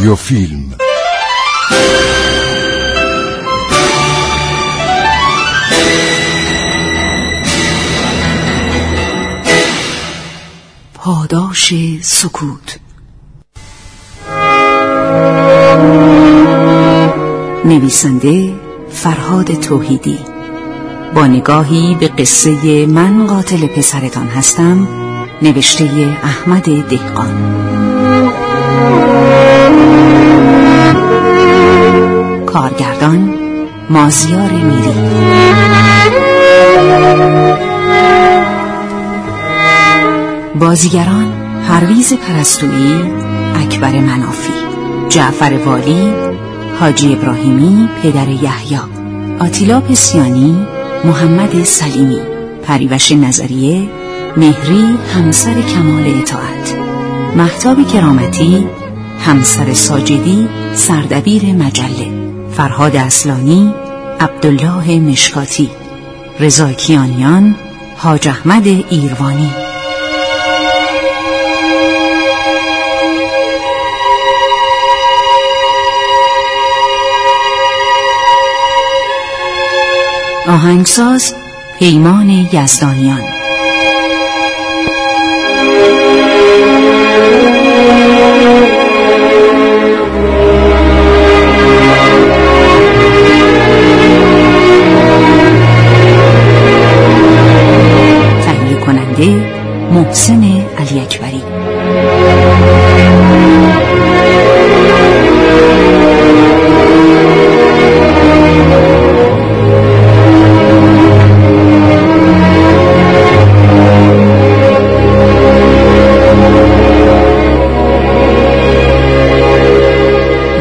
رادیو فیلم پاداش سکوت. نویسنده فرهاد توحیدی. با نگاهی به قصه من قاتل پسرتان هستم نوشته احمد دهقان. کارگردان مازیار میری. بازیگران پرویز پرستویی اکبر منافی جعفر والی حاجی ابراهیمی پدر یحیی آتیلا پسیانی محمد سلیمی پریوش نظریه مهری همسر کمال اطاعت محتاب کرامتی همسر ساجدی سردبیر مجله. فرهاد اصلانی عبدالله مشکاتی رضا کیانیان حاج احمد ایروانی. آهنگساز پیمان یزدانیان. کننده محسن علی اکبری.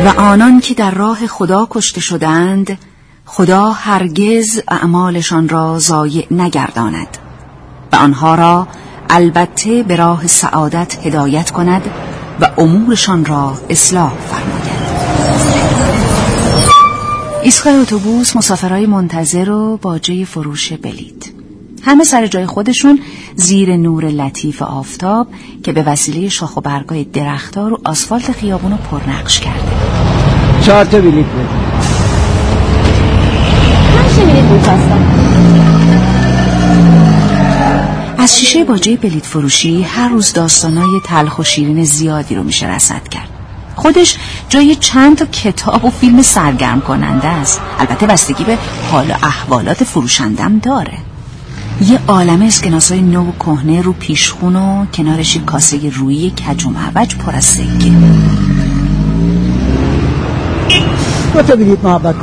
و آنان که در راه خدا کشته شدند خدا هرگز اعمالشان را ضایع نگرداند. و آنها را البته به راه سعادت هدایت کند و امورشان را اصلاح فرماید. ایستگاه اتوبوس مسافرای منتظر و باجه فروش بلید همه سر جای خودشون زیر نور لطیف آفتاب که به وسیله شاخ و برگای درختار و آسفالت خیابون رو پرنقش کرده. چهار تا بلیت بده از شیشه باجه بلیت فروشی هر روز داستانای تلخ و شیرین زیادی رو میشه رسد کرد. خودش جای چند تا کتاب و فیلم سرگرم کننده است. البته بستگی به حال و احوالات فروشندم داره. یه عالم اسکناسای نو و کهنه رو پیشخون و کنارش کاسه رویی کج و معوج پر از سکه. تا بلیت محبت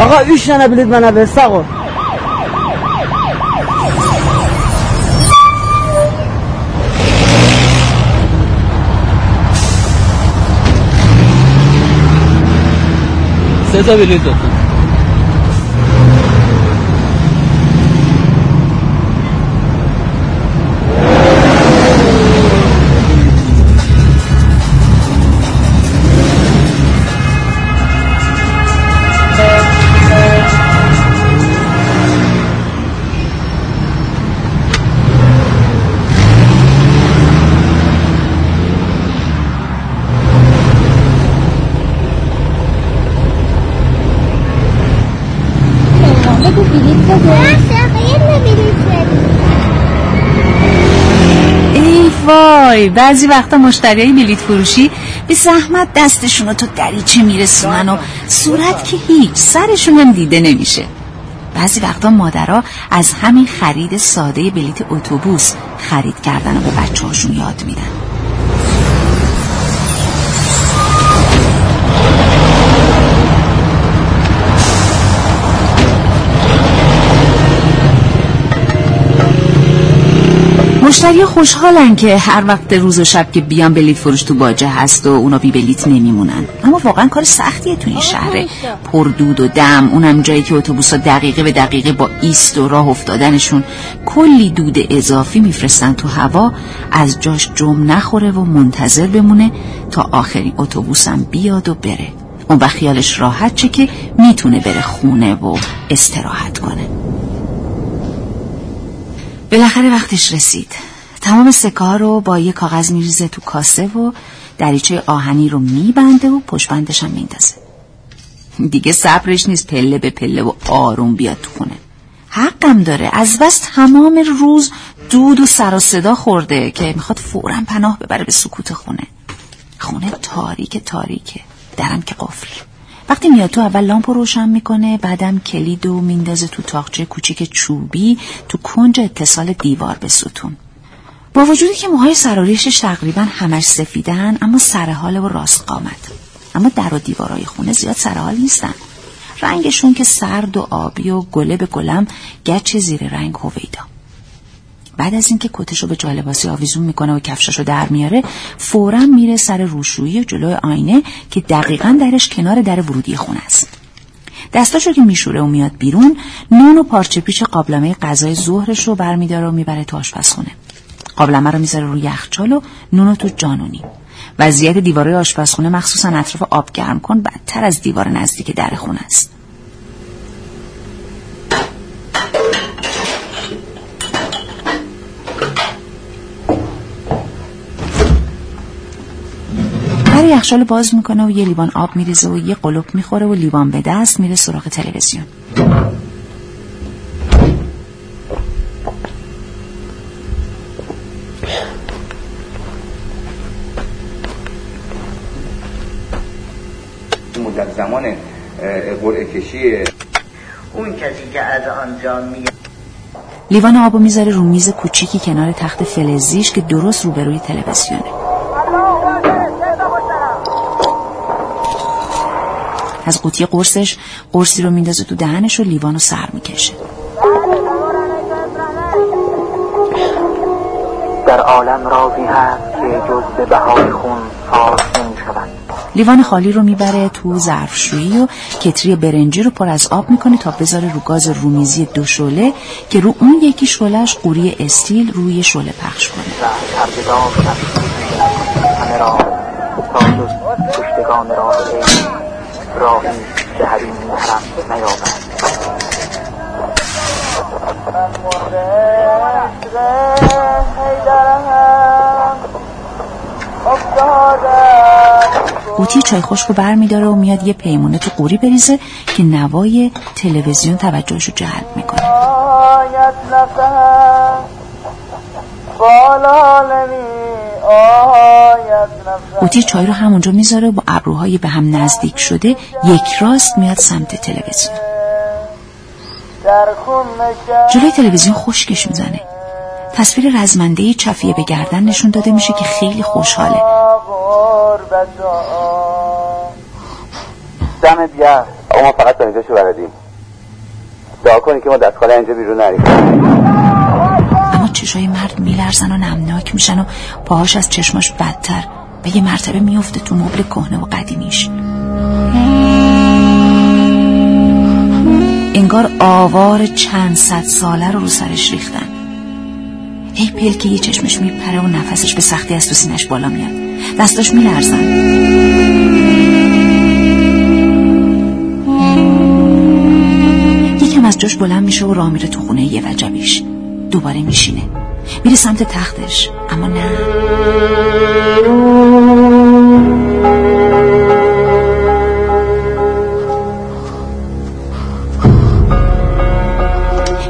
آقا ایش نه بلیت من به ساقو. سه تا وای بعضی وقتا مشتریای بلیت فروشی به زحمت دستشون رو تو دریچه میرسونن و صورت که هیچ سرشون هم دیده نمیشه. بعضی وقتا مادرها از همین خرید ساده بلیت اتوبوس خرید کردن و به بچه یاد میدن. مشتری خوشحالن که هر وقت روز و شب که بیان بلیت فروش تو باجه هست و اونا بی بلیت نمیمونن. اما واقعا کار سختیه تو این شهره. پر دود و دم اونم جایی که اتوبوسا دقیقه به دقیقه با ایست و راه افتادنشون کلی دود اضافی میفرستن تو هوا از جاش جم نخوره و منتظر بمونه تا آخرین اتوبوسم بیاد و بره. اون وقت خیالش راحت چه که می‌تونه بره خونه و استراحت کنه. بالاخره وقتش رسید. تمام سکه رو با یه کاغذ میریزه تو کاسه و دریچه آهنی رو میبنده و پشبندش هم میندازه. دیگه صبرش نیست پله به پله و آروم بیاد تو خونه. حقم داره. از بس تمام روز دود و سر و صدا خورده که می‌خواد فورا پناه ببره به سکوت خونه. خونه تاریک تاریکه. درم که قفل. وقتی میاد تو اول لامپ رو روشن می‌کنه بعدم کلید و میندازه تو تاقچه کوچیک چوبی تو کنج اتصال دیوار به ستون. با وجودی که موهای سراریشش تقریبا همش سفیدن اما سرحاله و راست قامت. اما در و دیوارای خونه زیاد سرحال نیستن. رنگشون که سرد و آبی و گله به گلم گچ زیر رنگ هویدا. بعد از اینکه کتشو به جالباسی آویزون می‌کنه و کفششو در میاره فورا میره سر روشویی جلوی آینه که دقیقا درش کنار در ورودی خونه است. دستاشو که میشوره و میاد بیرون نون و پارچه پیچ قابلمه غذای ظهرش رو برمیداره و می‌بره تو آشپزخونه. قابلمه رو می‌ذاره روی یخچال و نونو تو جانونی وضعیت دیواره آشپزخونه مخصوصا اطراف آب گرم کن بدتر از دیوار نزدیک در خونه است. در یخچال باز می‌کنه و یه لیوان آب میریزه و یه قلوب می‌خوره و لیوان به دست میره سراغ تلویزیون. مدت زمان قرعه کشی اون کسی که از آنجا می لیوان آبو می‌ذاره رو میز کوچیکی کنار تخت فلزیش که درست روبروی تلویزیونه. از قوطی قرصش قرصی رو میندازه تو دهنش و لیوان رو سر می‌کشه. در عالم رازی هست که جز به بهای خون فاش نمی‌شود. لیوان خالی رو می‌بره تو ظرفشویی و کتری برنجی رو پر از آب می‌کنه تا بذاره رو گاز رومیزی دو شله که رو اون یکی شلهش قوری استیل روی شله پخش کنه. همه را راهی به حریم محرم نیامد. قوطی چای خشک رو بر میداره و میاد یه پیمونه تو قوری بریزه که نوای تلویزیون توجهش رو جلب می‌کنه. آیت قوطی چای رو همونجا می‌ذاره و با ابروهای به هم نزدیک شده یک راست میاد سمت تلویزیون. جلوی تلویزیون خشکش می‌زنه. تصویر رزمنده چفیه به گردن نشون داده میشه که خیلی خوشحاله. غربت دمت گرم آقا ما فقط تا اینجاشو بلدیم. دعا کنی که ما دستخاله اینجا بیرون نریم. اما چشای مرد میلرزن و نمناک میشن و پاهاش از چشماش بدتر به یه مرتبه میفته تو مبل کهنه و قدیمیش. انگار آوار چند صد ساله رو رو سرش ریختن. ای پل که یه چشمش میپره و نفسش به سختی از تو سینش بالا میاد. دستاش میلرزن. یکم از جاش بلند میشه و راه میره تو خونه یه وجبیش. دوباره میشینه. میره سمت تختش اما نه.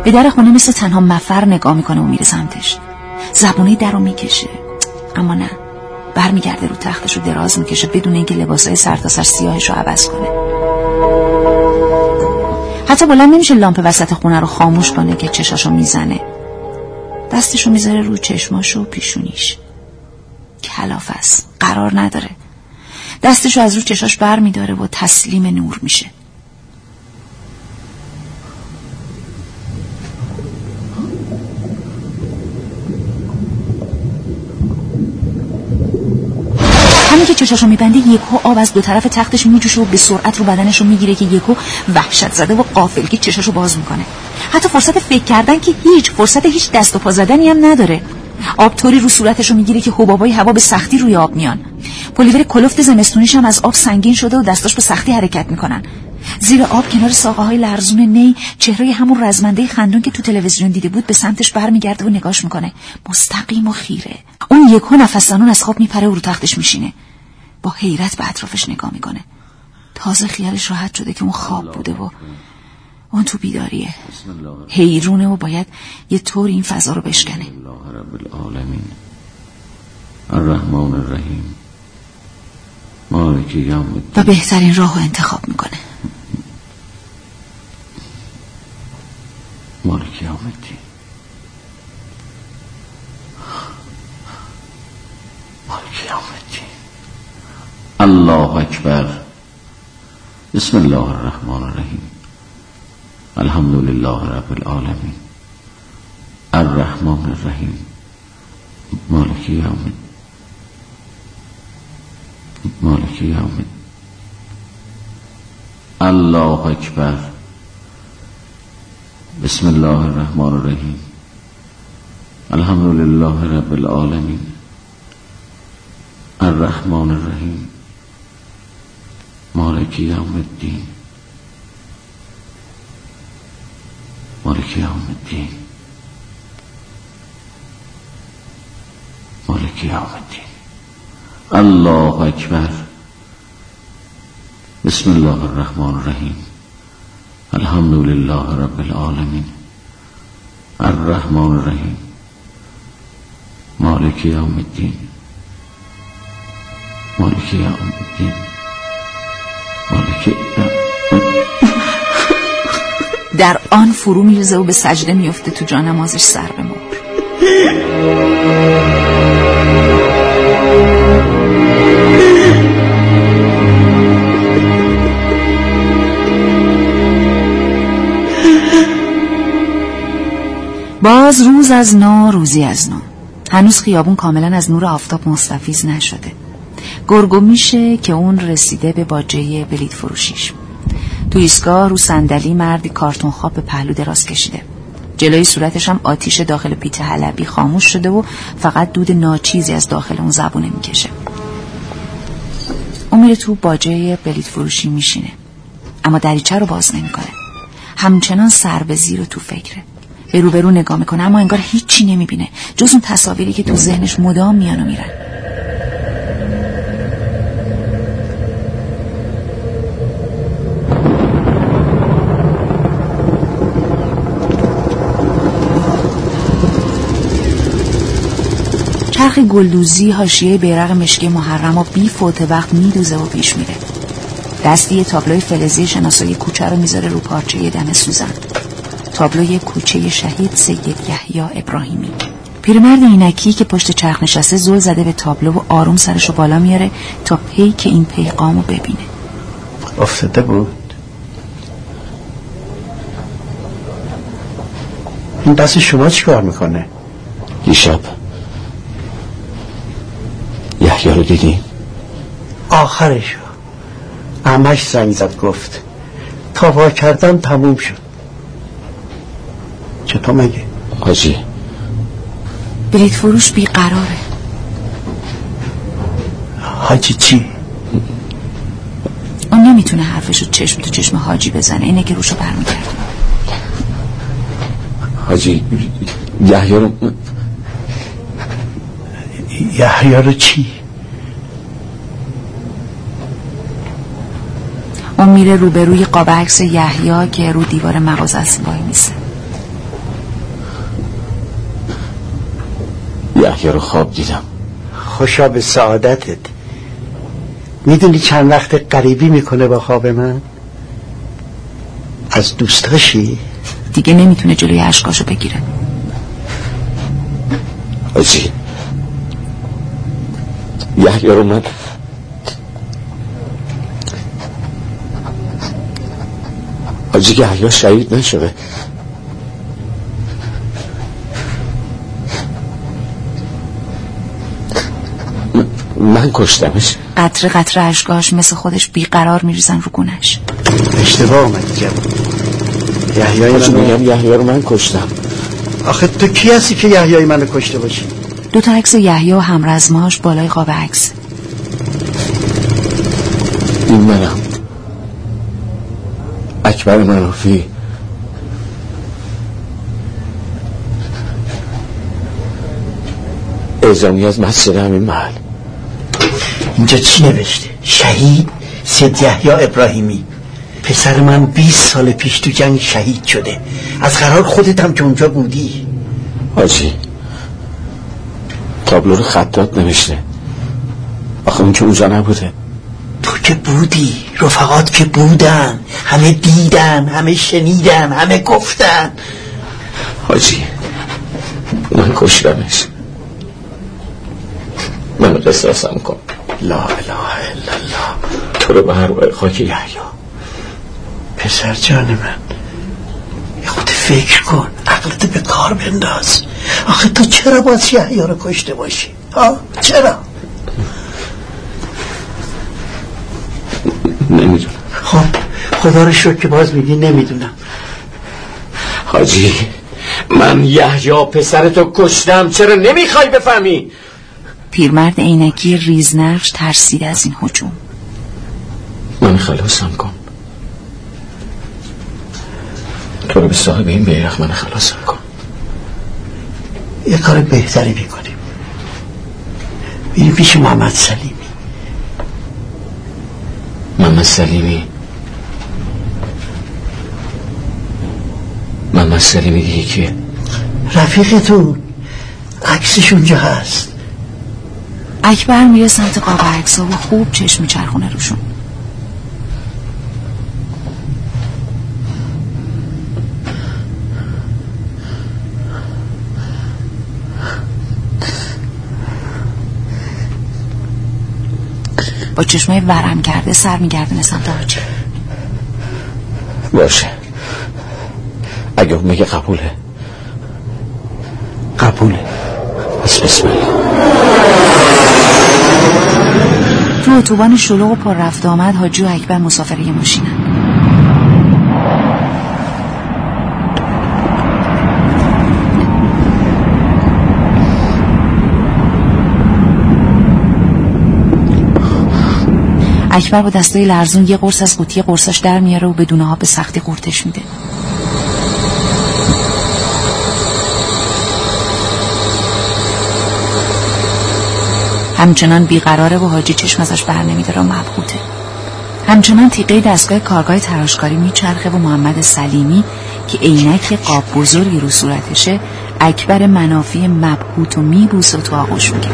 به در خونه مثل تنها مفر نگاه می‌کنه و میره سمتش. زبونه در رو می‌کشه. اما نه. برمیگرده رو تختش رو دراز می‌کشه بدون اینکه لباسای سرتاسر سیاهش رو عوض کنه. حتی بلند نمیشه لامپ وسط خونه رو خاموش کنه که چشاشو می‌زنه. دستشو می‌ذاره رو چشماشو و پیشونیش. کلاف است. قرار نداره. دستشو از رو چشاش بر میداره و تسلیم نور میشه. چشاشو میبنده یکو آب از دو طرف تختش میجوشه و به سرعت رو بدنشو می‌گیره که یکو وحشت زده و قافلگی چشاشو باز می‌کنه. حتی فرصت فکر کردن که هیچ فرصت هیچ دست و پا زدنی هم نداره. آب طوری رو صورتشو می‌گیره که حبابای هوا به سختی روی آب میان. پلیور کلفت زمستونیش هم از آب سنگین شده و دستاش به سختی حرکت می‌کنن. زیر آب کنار ساقه های لرزون نی چهره همون رزمنده خندون که تو تلویزیون دیده بود به سمتش برمیگرده و نگاش می‌کنه. مستقیم و خیره. اون یکو نفسانون از خواب میپره و رو تختش میشینه. با حیرت به اطرافش نگاه می‌کنه. تازه خیالش راحت شده که اون خواب بوده و اون تو بیداریه. حیرونه و باید یه طور این فضا رو بشکنه. الرحمن الرحیم. و بهترین راه رو انتخاب می‌کنه. مالک یوم الدین. مالک یوم الدین الله اکبر بسم الله الرحمن الرحیم الحمد لله رب العالمین الرحمن الرحیم مالک یوم مالک یوم الله اکبر بسم الله الرحمن الرحیم الحمد لله رب العالمین الرحمن الرحیم مالك يوم الدين. مالك يوم الدين. مالك يوم الدين. الله أكبر. بسم الله الرحمن الرحيم. الحمد لله رب العالمين. الرحمن الرحيم. مالك يوم الدين. مالك يوم الدين. در آن فرو میرزه و به سجده میفته تو جانمازش سر به باز روز از نا روزی از نو. هنوز خیابون کاملا از نور آفتاب مستفیز نشده. گرگو میشه که اون رسیده به باجه بلیت فروشیش. تو ایستگاه رو صندلی مردی کارتون خواب به پهلو دراز کشیده. جلوی صورتش هم آتیش داخل پیت حلبی خاموش شده و فقط دود ناچیزی از داخل اون زبونه می‌کشه. اون میره تو باجه بلیت فروشی میشینه. اما دریچه رو باز نمی‌کنه. همچنان سر به زیر تو فکره. به روبرو نگاه می‌کنه اما انگار هیچی نمی‌بینه. جز اون تصاویری که تو ذهنش مدام میان و میرن. چرخ گلدوزی حاشیه بیرق مشکی محرم و بی فوت وقت میدوزه و پیش میره. دستی یه تابلوی فلزی شناسایی کوچه رو می‌ذاره رو پارچه دم سوزن. تابلوی کوچه شهید سید یحیی ابراهیمی. پیرمرد عینکی که پشت چرخ نشسته زل زده به تابلو و آروم سرشو بالا میاره تا پی که این پیغامو ببینه. افتاده بود. این دست شما چیکار می‌کنه؟ دیشب. یحیی رو دیدیم آخرشو. امش زنگ زد گفت تا وا کردم تموم شد. چطور مگه؟ حاجی. بلیت فروش بیقراره حاجی چی؟ اون نمی‌تونه حرفشو چشم تو چشم حاجی بزنه. اینه که روشو برمیگرده. حاجی یحیی رو یحیی رو چی؟ میره روبروی قاب عکس یحیی که رو دیوار مغازه است وای میسه. یحیی رو خواب دیدم. خوشا به سعادتت. می‌دونی چند وقت قریبی می‌کنه با خواب من؟ از دوستاشی دیگه نمی‌تونه جلوی اشکاشو بگیره. حاجی یحیی رو من حاجی یحیی شهید نشده. من- کشتمش. قطره قطره اشکاش مثل خودش بیقرار میریزن رو گونش. اشتباه اومدی جواب یحیای منو میگم یحیی رو من کشتم. آخه تو کی هستی که یحیای منو کشته باشی؟ دو تا عکس یحیی و همرزماش بالای قاب عکس. این منم. اکبر منافی اعزامی از مسجد همین محل. اینجا چی نوشته؟ شهید سید یحیی ابراهیمی. پسر من 20 سال پیش تو جنگ شهید شده. از قرار خودت هم که اونجا بودی. حاجی تابلو رو خطات نوشته. آخه اون که اونجا نبوده. که بودی رفقات که بودن همه دیدن همه شنیدن همه گفتن. حاجی من کشتمش من قصاصم کن. لا اله الا الله. تو رو به هر وای خاکی. یحیی پسر جان من یه خود فکر کن عقلت به کار بنداز. آخه تو چرا باز یحیی رو کشته باشی؟ ها؟ چرا؟ نمی‌دونم. خب خدا رو شکر که باز میگی نمی‌دونم. حاجی من یحیی پسرتو کشتم. چرا نمی‌خوای بفهمی؟ پیرمرد عینکی ریزنقش ترسید از این حجوم. من خلاصم کن. تو رو به صاحب این بیرخ من خلاصم کن. یه کار بهتری می‌کنیم. بیری پیش محمد سلیمی محمد سلیمی محمد سلیمی دیگه کیه رفیقتون عکسش اونجا هست؟ اکبر میره سمت قاب عکسا و خوب چشم میچرخونه روشون. با چشمای ورم کرده سر میگردونه سمت حاجی باشه. اگه میگه قبوله. قبوله. بس بسم الله. تو اتوبان شلوغ و پر رفت آمد حاجی و اکبر مسافر یه ماشینن. اکبر با دستای لرزون یه قرص از قوطی قرصاش در میاره و بدون ها به سختی قورتش میده. همچنان بیقراره و حاجی چشم ازش بر نمیداره و مبهوته. همچنان تیقه دستگاه کارگاه تراشکاری میچرخه و محمد سلیمی که عینک قاب بزرگی رو صورتشه اکبر منافی مبهوت و میبوس و تو آغوش میگه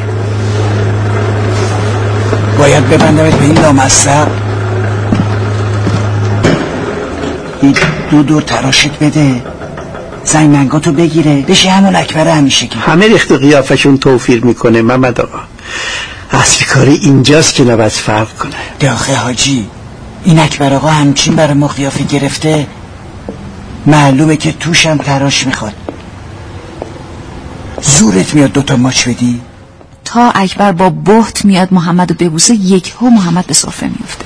باید ببندمت به این لامصب. این دو دور تراشت بده. زنگ منگاتو بگیره. بشه همون اکبر همیشه که. همه ریخت و قیافشون توفیر می‌کنه محمد آقا. اصلی کاری اینجاست که نباید فرق کنه. داخه حاجی این اکبر آقا همچین برای ما قیافه گرفته معلومه که توشم تراش می‌خواد. زورت میاد دوتا ماچ بدی؟ اکبر با بهت میاد محمد رو ببوسه یک ها محمد به صفه میفته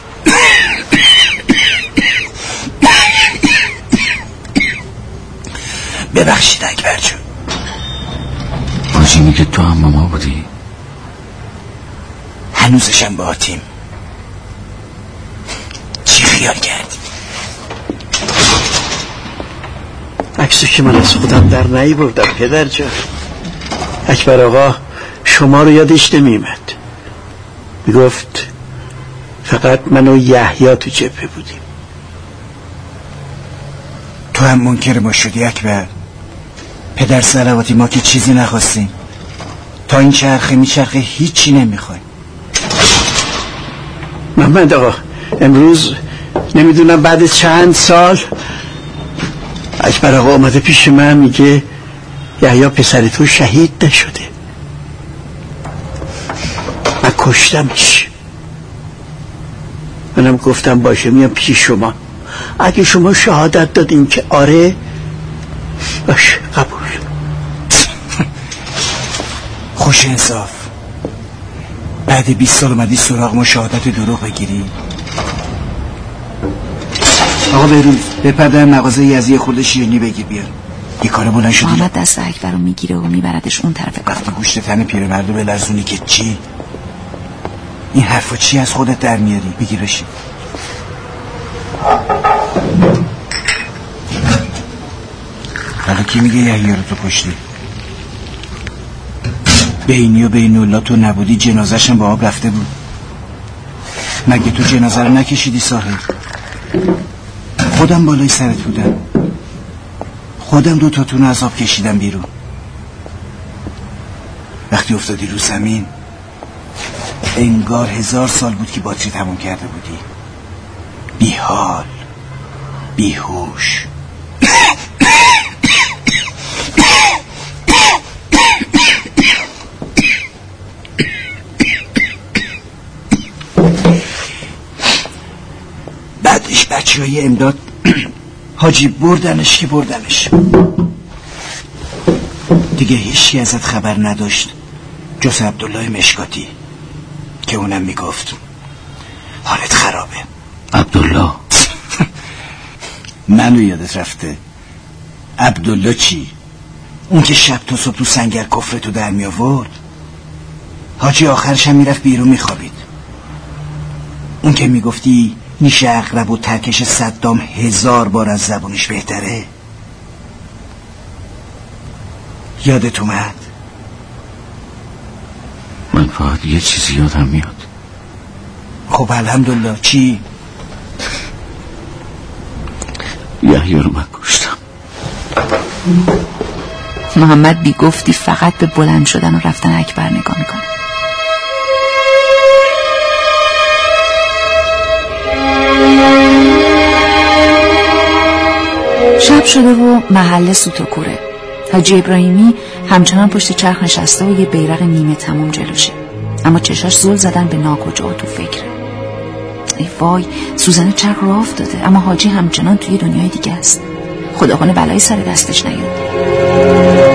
ببخشید اکبر جون. حاجی میگه تو هم ما بودی؟ هنوزشم با تیم. چی خیال کردی؟ عکسو که من از خودم در نهی بردم پدر جان. اکبر آقا شما رو یادش نمیمد می‌گفت فقط من و یحیی تو جبهه بودیم. تو هم منکر ما شدی اکبر. پدر سلواتی ما که چیزی نخواستیم. تا این چرخه میچرخه هیچی نمی‌خوایم. محمد آقا امروز نمی‌دونم بعد چند سال اکبر آقا آمده پیش من میگه یحیی پسر تو شهید نشده من کشتمش منم گفتم باشه میام پیش شما. اگه شما شهادت دادین که آره باشه قبول. خوش انصاف. بعد 20 سال اومدی سراغ ما شهادت دروغ بگیری. آقا بروز بپردن مغازه یزی خود شیرنی بگیر بیار یه کار بلند شدی. محمد دست اکبر رو می‌گیره و میبردش اون طرف وقتی گوشت تن پیرمردو به لرزونی که چی؟ این حرفا چی از خودت در میاری؟ بگیر بشین. آخه کی میگه یحیی رو تو کشتی؟ بینی و بین الله تو نبودی جنازشم با آب رفته بود. مگه تو جنازه رو نکشیدی ساحل؟ خودم بالای سرت بودم. خودم دو تاتون از آب کشیدم بیرون. وقتی افتادی رو زمین انگار هزار سال بود که باتری تموم کرده بودی. بیحال بیهوش. بعدش بچه های امداد حاجی بردنش که بردنش. دیگه هیچی ازت خبر نداشت. جز عبدالله مشکاتی. که اونم می‌گفت. حالت خرابه. عبدالله. منو یادت رفته. عبدالله چی؟ اون که شب تا صبح تو سنگر کفرتو در می آورد حاجی آخرش هم می‌رفت بیرون میخوابید. اون که می‌گفتی نیش اقرب و ترکش صدام هزار بار از زبونش بهتره. یادت اومد؟ من فقط یه چیزی یادم میاد. خب الحمدلله. چی؟ یحیی رو من کشتم. محمد بی گفتی فقط به بلند شدن و رفتن اکبر نگاه می‌کنه. شب شده و محله سوتوکوره. حاجی ابراهیمی همچنان پشت چرخ نشسته و یه بیرق نیمه تموم جلوشه اما چشاش زل زدن به ناکجا و تو فکره ای وای سوزن چرخ رو افتاده. اما حاجی همچنان توی دنیای دیگه است. خدا کنه بلایی سر دستش نیاد.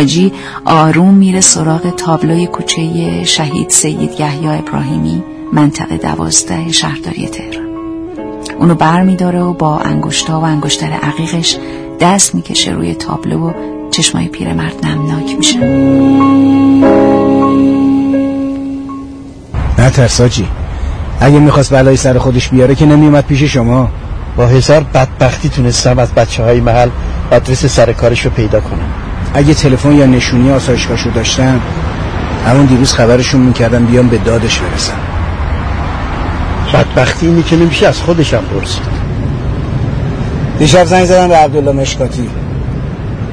حاجی آروم میره سراغ تابلوی کوچه شهید سید یحیی ابراهیمی منطقه دوازده شهرداری تهران. اونو بر میداره و با انگشتا و انگشتر عقیقش دست می‌کشه روی تابلو و چشمای پیرمرد نمناک میشه. نه ترساجی اگه می‌خواست بلای سر خودش بیاره که نمیومد پیش شما. با هزار بدبختی تونستم از بچه های محل آدرس سر کارش رو پیدا کنم. اگه تلفن یا نشونی آسایشگاهشو داشتم همون دیروز خبرشون می‌کردم بیام به دادش برسم. بدبختی اینی که نمیشه از خودشم پرسید. دیشب زنگ زدم به عبدالله مشکاتی.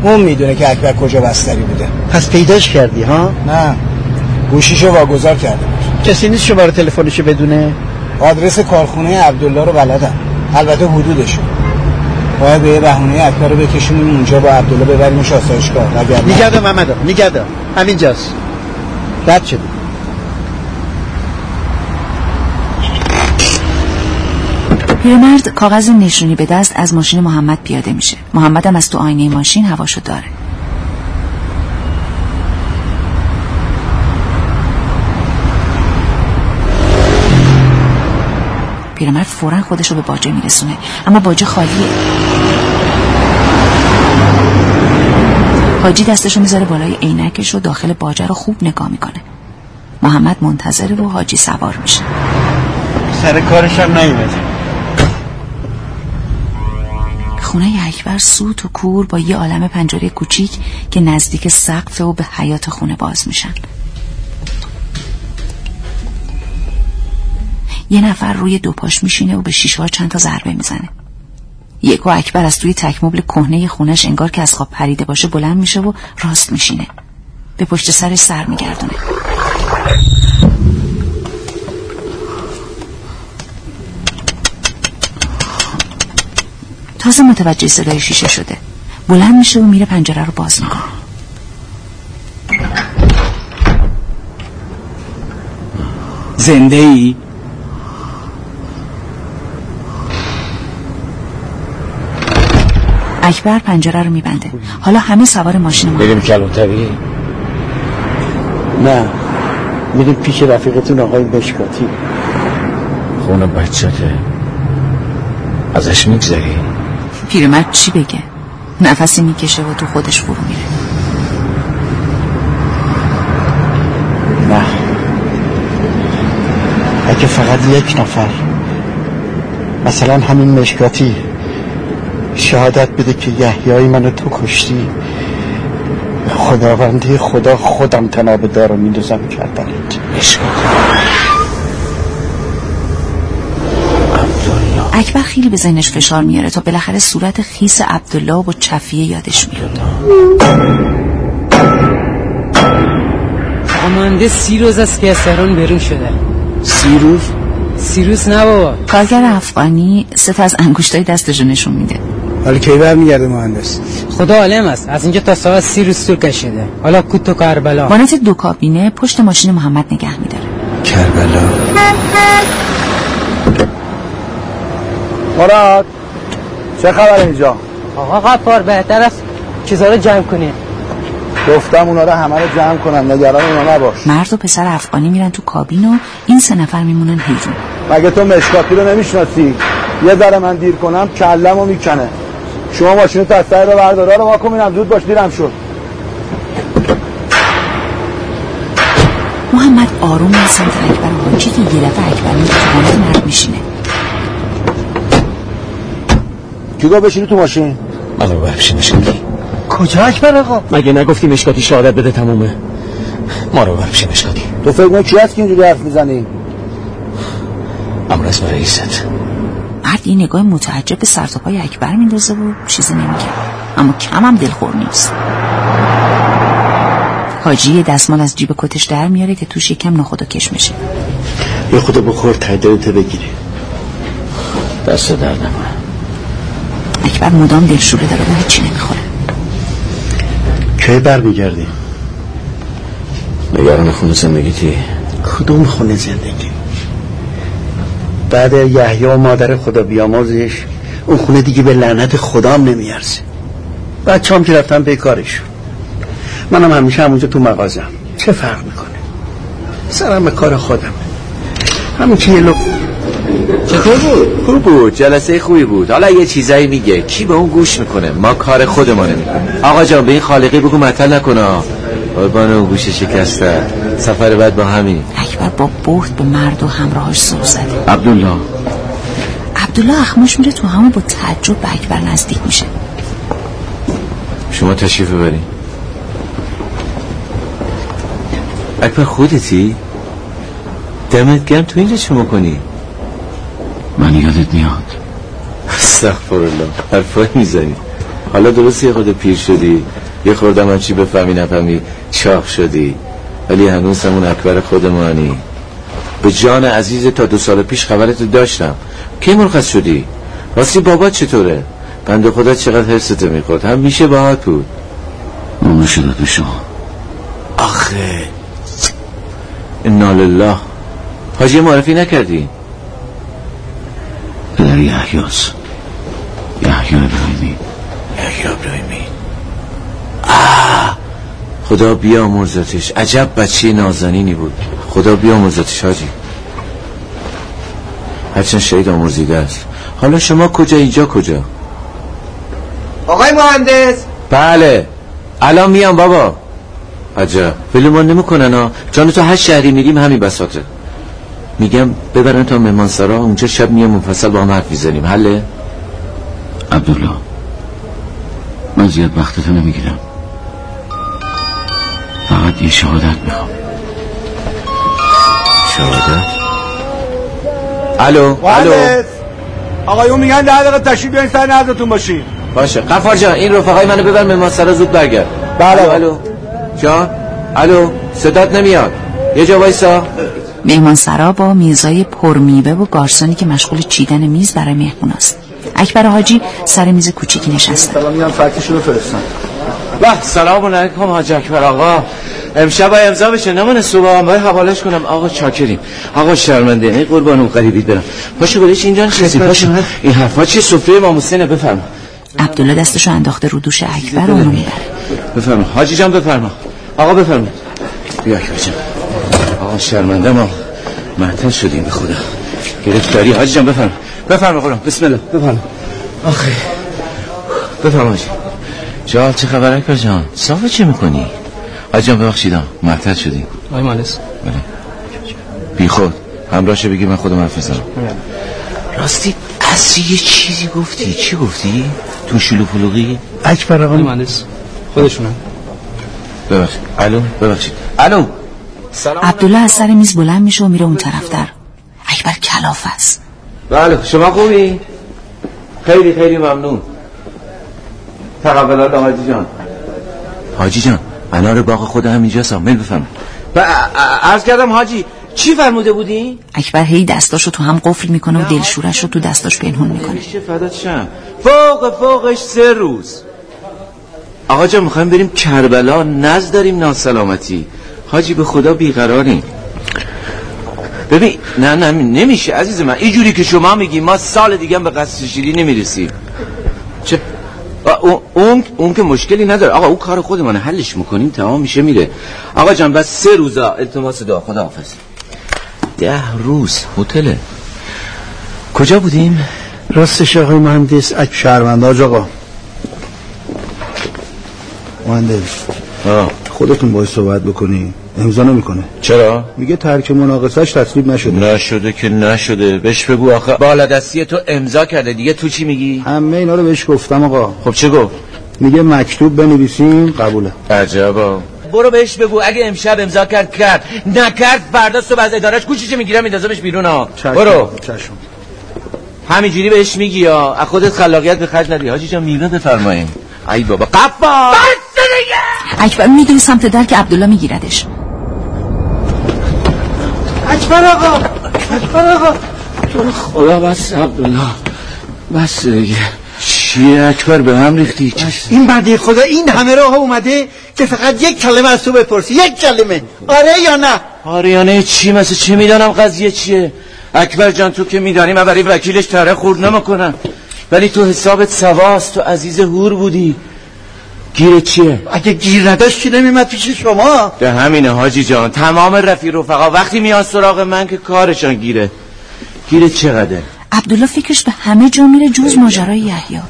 اون می‌دونه که اکبر کجا بستری بوده. پس پیداش کردی ها؟ نه. گوشیشو واگذار کرده بود. کسی نیست شماره تلفنشو بدونه؟ آدرس کارخونه عبدالله رو بلدم. البته حدودشو باید به بهونه اکبر رو بکشونیم اونجا با عبدالله ببریمش آسایشگاه. اگر دار محمد دار همینجاست. رد شده پیرمرد کاغذ نشونی به دست از ماشین محمد پیاده میشه. محمد هم از تو آینه ماشین هواشو داره. پیرمرد فورا خودش رو به باجه میرسونه. اما باجه خالیه. حاجی دستشو می‌ذاره بالای عینکش و داخل باجه رو خوب نگاه می‌کنه. محمد منتظره و حاجی سوار میشه. سر کارش هم نیومده خونه اکبر سوت و کور با یه عالم پنجره کوچیک که نزدیک سقف و به حیات خونه باز میشن. یه نفر روی دو پاش میشینه و به شیشه ها چند تا ضربه می‌زنه. یکو اکبر از توی تک مبل کهنه خونش انگار که از خواب پریده باشه بلند میشه و راست میشینه. به پشت سرش سر میگردونه. تازه متوجه صدای شیشه شده. بلند میشه و میره پنجره رو باز می‌کنه. زنده ای؟ اکبر پنجره رو میبنده. حالا همه سوار ماشین ما. بریم کلانتری نه. میریم پیش رفیقتون آقای مشکاتی. خونه بچته ازش میگذری؟ پیرمرد چی بگه؟ نفسی می‌کشه و تو خودش فرو میره. نه. اگه فقط یک نفر. مثلا همین مشکاتی. شهادت بده که یحیای منو تو کشتی. خداوندی خدا خودم تناب دارو میدوزم کردنت اکبر خیلی به ذهنش فشار میاره تا بالاخره صورت خیس عبدالله و با چفیه یادش میاد. آقا مهندس سی روز است که از تهران بیرون شده. سی روز سی روز نه بابا. کارگر افغانی سه تا از انگشتای دستشو نشون میده. حالا کی برمیگرده مهندس؟ خدا عالم است. از اینجا تا ساعت سی روز طول کشیده. حالا کوت و کربلا وانت دو کابینه پشت ماشین محمد نگه میداره. کربلا. مراد چه خبر اینجا؟ آقا غفار بهتر است چیزا رو جمع کنیم. گفتم اونا رو همه رو جمع کنن نگران اونا نباش. مرد و پسر افغانی میرن تو کابین و این سه نفر میمونن حیرون مگه تو مشکاتی رو نمی‌شناسی؟ یه ذره من دیر کنم کلمو می‌کنه. شما ماشین رو تستر رو بردارا رو واکن میرم زود باش دیرم شد محمد آروم میره سمت اکبر و حاجی که یه دفعه اکبر تو مرد میشینه. کی گفت بشینی تو ماشین؟ منو ببخشینش کردی کجا اکبر آقا؟ مگه نگفتی مشکاتی شهادت بده تمومه؟ ما رو ببخشینش کردی تو فکر کی هست که اینجوری حرف می‌زنی؟ امر اسم رئیست مرد یه نگاه متعجب به سر تا پای اکبر میندازه و چیزی نمیگه. اما کم هم دلخور نیست. حاجی یه دستمال از جیب کتش در میاره که توش یکم نخود و کشمشه یه خدا بخور تایدارتو بگیری. دست در اکبر مدام دلشوره داره و هیچی نمی‌خوره؟ کی برمیگردی؟ نگران خونه زندگیتی کدوم خونه زندگی؟ بعد یحیی و مادر خدا بیامرزش اون خونه دیگه به لعنت خدام نمیارزه. بچه هم که رفتن بیکارشون. منم همیشه همونجا تو مغازم چه فرق می‌کنه؟ سرم به کار خودم. همین که یه لب چطور بود؟ خوب بود. جلسه خوبی بود. حالا یه چیزایی میگه. کی به اون گوش می‌کنه؟ ما کار خودمانه می‌کنه آقا جان به این خالقی بگو مطل نکنه قربان اون گوش شکسته. سفر بعد با همین. اکبر با بهت به مرد و همراهاش سر زده. عبدالله. عبدالله اخماش میره تو همون با تعجب به اکبر نزدیک میشه. شما تشریف ببرین. اکبر خودتی؟ دمت گرم تو اینجا چه کنی؟ من یادت میاد. استغفر الله حرفایی می‌زنی. حالا درست یه خود پیر شدی. یه خوردم هم چی بفهمی نفهمی چاق شدی. ولی هنوز همون اکبر خودمانی. به جان عزیز تا دو سال پیش خبرت داشتم. کی مرخص شدی؟ راستی بابات چطوره؟ بنده خدا چقدر حرست می‌خورد؟ هم میشه باهات بود. عمر شده به شما. آخه. انا لله. حاجی معرفی نکردی؟ پدر یحیاس یحیی ابراهیمی. یحیی ابراهیمی. خدا بیا مرزتش عجب بچه نازنینی بود. خدا بیا مرزتش حاجی. هرچند شهید آمرزیده است. حالا شما کجا؟ اینجا کجا؟ آقای مهندس! بله. الان میام بابا. عجب. ولمان نمی‌کنن ها. جان تو هر شهری میریم همین بساطه. میگم ببرن تا مهمانسرا. اونجا شب میام منفصل با هم حرف می‌زنیم. حله؟ عبدالله. من زیاد وقتتو نمی‌گیرم. فقط یه شهادت می‌خوام. شهادت؟ الو الو. آقایون میگن ده دقیقه تشریف بیاین سر نزدتون باشین. باشه. قفار جان این رفقای منو ببر مهمانسرا زود برگرد. بله. الو جان الو. صدات نمیاد. یه جا وایسا. مهمان سرا با میزای پرمیوه و گارسونی که مشغول چیدن میز برای مهمون است اکبر حاجی سر میز کوچیکی نشسته. سلام میگم فکتشو بفرستن به سلام علیکم حاج اکبر آقا. امشب با امضا بشه نمونه صبح هم باید حوالش کنم. آقا چاکریم. آقا شرمنده ای قربان اون قریبید برم پاشو بلیش اینجا نشستی پاشو. این حرفا چیه سفره امام حسینه بفرما. عبدالله دستشو انداخته رو دوش اکبر و اونو می‌بره. بفرما. حاجی جان بفرما. آقا بفرما. بیا اکبر جان. آقا شرمنده ما. معتن شدیم به خدا. گرفتاری. حاجی جان بفرما. بفرما قرآن. بسم الله. بفرما. آخه. بفرما حاجی. جا چه خبر اکبر جان؟ صافه چه می‌کنی؟ حاج جان ببخشیدم معطل شدی. آی مالس بله. بی خود. همراهش بگی من خودم حرف بزنم. راستی اصری یه چیزی گفتی. چی گفتی؟ تو شلو پلوغی؟ اکبر آقا آی مالس خودشونم ببخشید. الو ببخشید. الو. سلام. عبدالله از سر میز بلند میشه و میره اون طرفتر اکبر کلاف است. بله شما خوبی؟ خیلی خیلی ممنون. تقبلات حاجی جان. حاجی جان انار باغ خود همینجا سامل بفهم عرض کردم حاجی چی فرموده بودی؟ اکبر هی دستاشو تو هم قفل می‌کنه و دلشورش رو تو دستاش پنهون می‌کنه. چه فدات شم فوق فوقش سه روز. آقا جان می‌خوایم بریم کربلا. نز داریم ناسلامتی. حاجی به خدا بیقراریم. ببین نه نه نمیشه عزیز من. اینجوری که شما میگی ما سال دیگه هم به قصد شیری نمی‌رسیم. چه اون, اون اون که مشکلی نداره. آقا اون کار خودمانه حلش می‌کنیم تمام میشه میره. آقا جان بس سه روزا التماس دعا. خدا حافظ ده روز. هتله. کجا بودیم؟ راستش آقای مهندس اک شهرونده حاج آقا. مهندس. آه. خودتون باید صحبت بکنی امضا نمی‌کنه. چرا؟ میگه ترک مناقصهش تصویب نشده. نشده که نشده. بهش بگو آخه. بالا دستی تو امضا کرده. دیگه تو چی میگی؟ همه اینا رو بهش گفتم آقا. خب چه گفت؟ میگه مکتوب بنویسیم قبوله. عجبا. برو بهش بگو. اگه امشب امضا کرد کرد. نکرد فردا صبح از ادارش گوشیشه می‌گیرم میندازمش بیرون ها. برو. چشم. همینجوری بهش میگی یا از خودت خلاقیت به خرج ندی. حاجی جان میوه بفرماییم ای بابا. قفا! اکبر میدوی سمت در که عبدالله میگیردش. اکبر آقا اکبر آقا. خدا بس عبدالله. بس دیگه. چیه اکبر به هم ریختی؟ این بنده خدا این همه راه اومده که فقط یک کلمه از تو بپرسی. یک کلمه. آره یا نه؟ آره یا نه؟ چی؟ مثل چه می‌دانم قضیه چیه؟ اکبر جان تو که میدانی من برای وکیلش تره خورد نمی‌کنم. ولی تو حسابت سواست تو عزیز هور بودی. گیر چیه؟ اگه گیر نداشت که نمیمد پیش شما؟ به همینه حاجی جان. تمام رفیق رفقا وقتی میان سراغ من که کارشان گیره. گیره چقدر؟ عبدالله فکرش به همه جا میره جز ماجرای یحیی.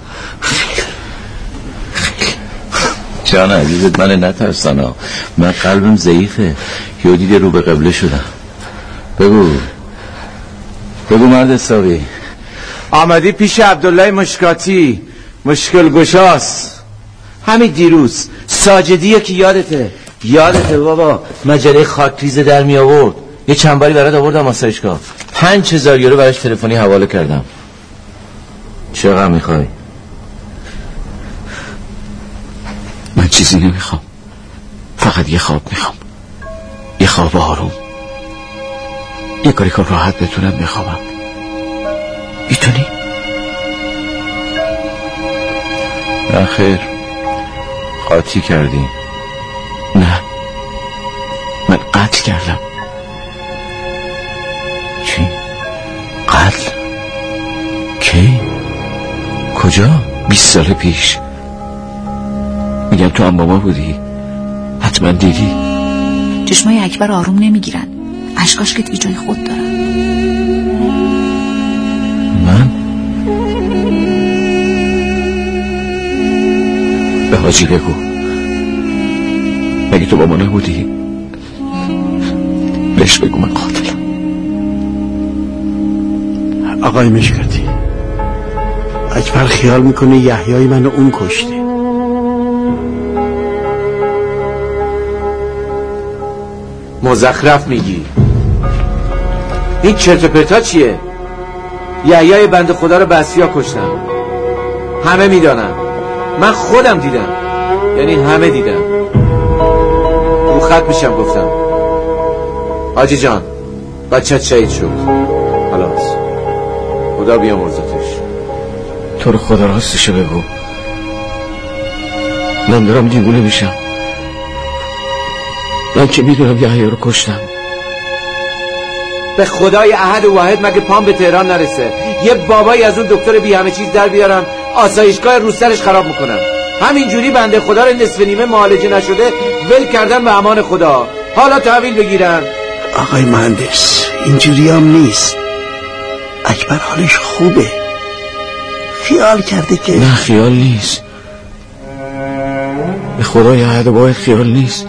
جان عزیزت من نترسانا من قلبم ضعیفه. یا دیده رو به قبله شدم. بگو. بگو مرد حسابی آمدی پیش عبدالله مشکاتی. مشکل گشاست همین دیروز ساجدیه که یادته؟ یادته بابا مجله خاکریزه در می آورد. یه چند باری برات آوردم آسایشگاه پنج هزار یورو براش تلفنی حواله کردم. چقدر می‌خوای؟ من چیزی نمی‌خوام. فقط یه خواب می‌خوام. یه خواب آروم. یه کاری که راحت بتونم بخوابم. می‌تونی؟ نه خیر قاطی کردی نه من قتل کردم چی؟ قتل؟ کی؟ کجا؟ بیست سال پیش میگم تو هم با ما بودی حتما دیدی چشمای اکبر آروم نمی‌گیرن اشکاش که دیگه جای خود دارن حاجی بگو. مگه تو با ما نبودی؟ بهش بگو من قاتلم. آقای مشکتی اکبر خیال می‌کنه یحیای منو اون کشته. مزخرف میگی. این چرت و پرتا چیه؟ یحیای بند خدا رو بسیا کشتم. همه می‌دانم من خودم دیدم. یعنی همه دیدم رو خط میشم گفتم. آجی جان بچه شهید شد. خلاص. خدا بیامرزتش. تو رو خدا راستشو بگو. من دارم دیوونه میشم. من که می‌دونم یحیی رو کشتم. به خدای احد و واحد مگه پام به تهران نرسه؟ یه بابایی از اون دکتر بی همه چیز در بیارم آسایشگاه رو سرش خراب می‌کنم. همینجوری بنده خدا رو نصف نیمه معالجه نشده ول کردن به امان خدا. حالا تحویل بگیرن آقای مهندس اینجوری هم نیست. اکبر حالش خوبه. خیال کرده که نه خیال نیست. به خدا یه باید خیال نیست.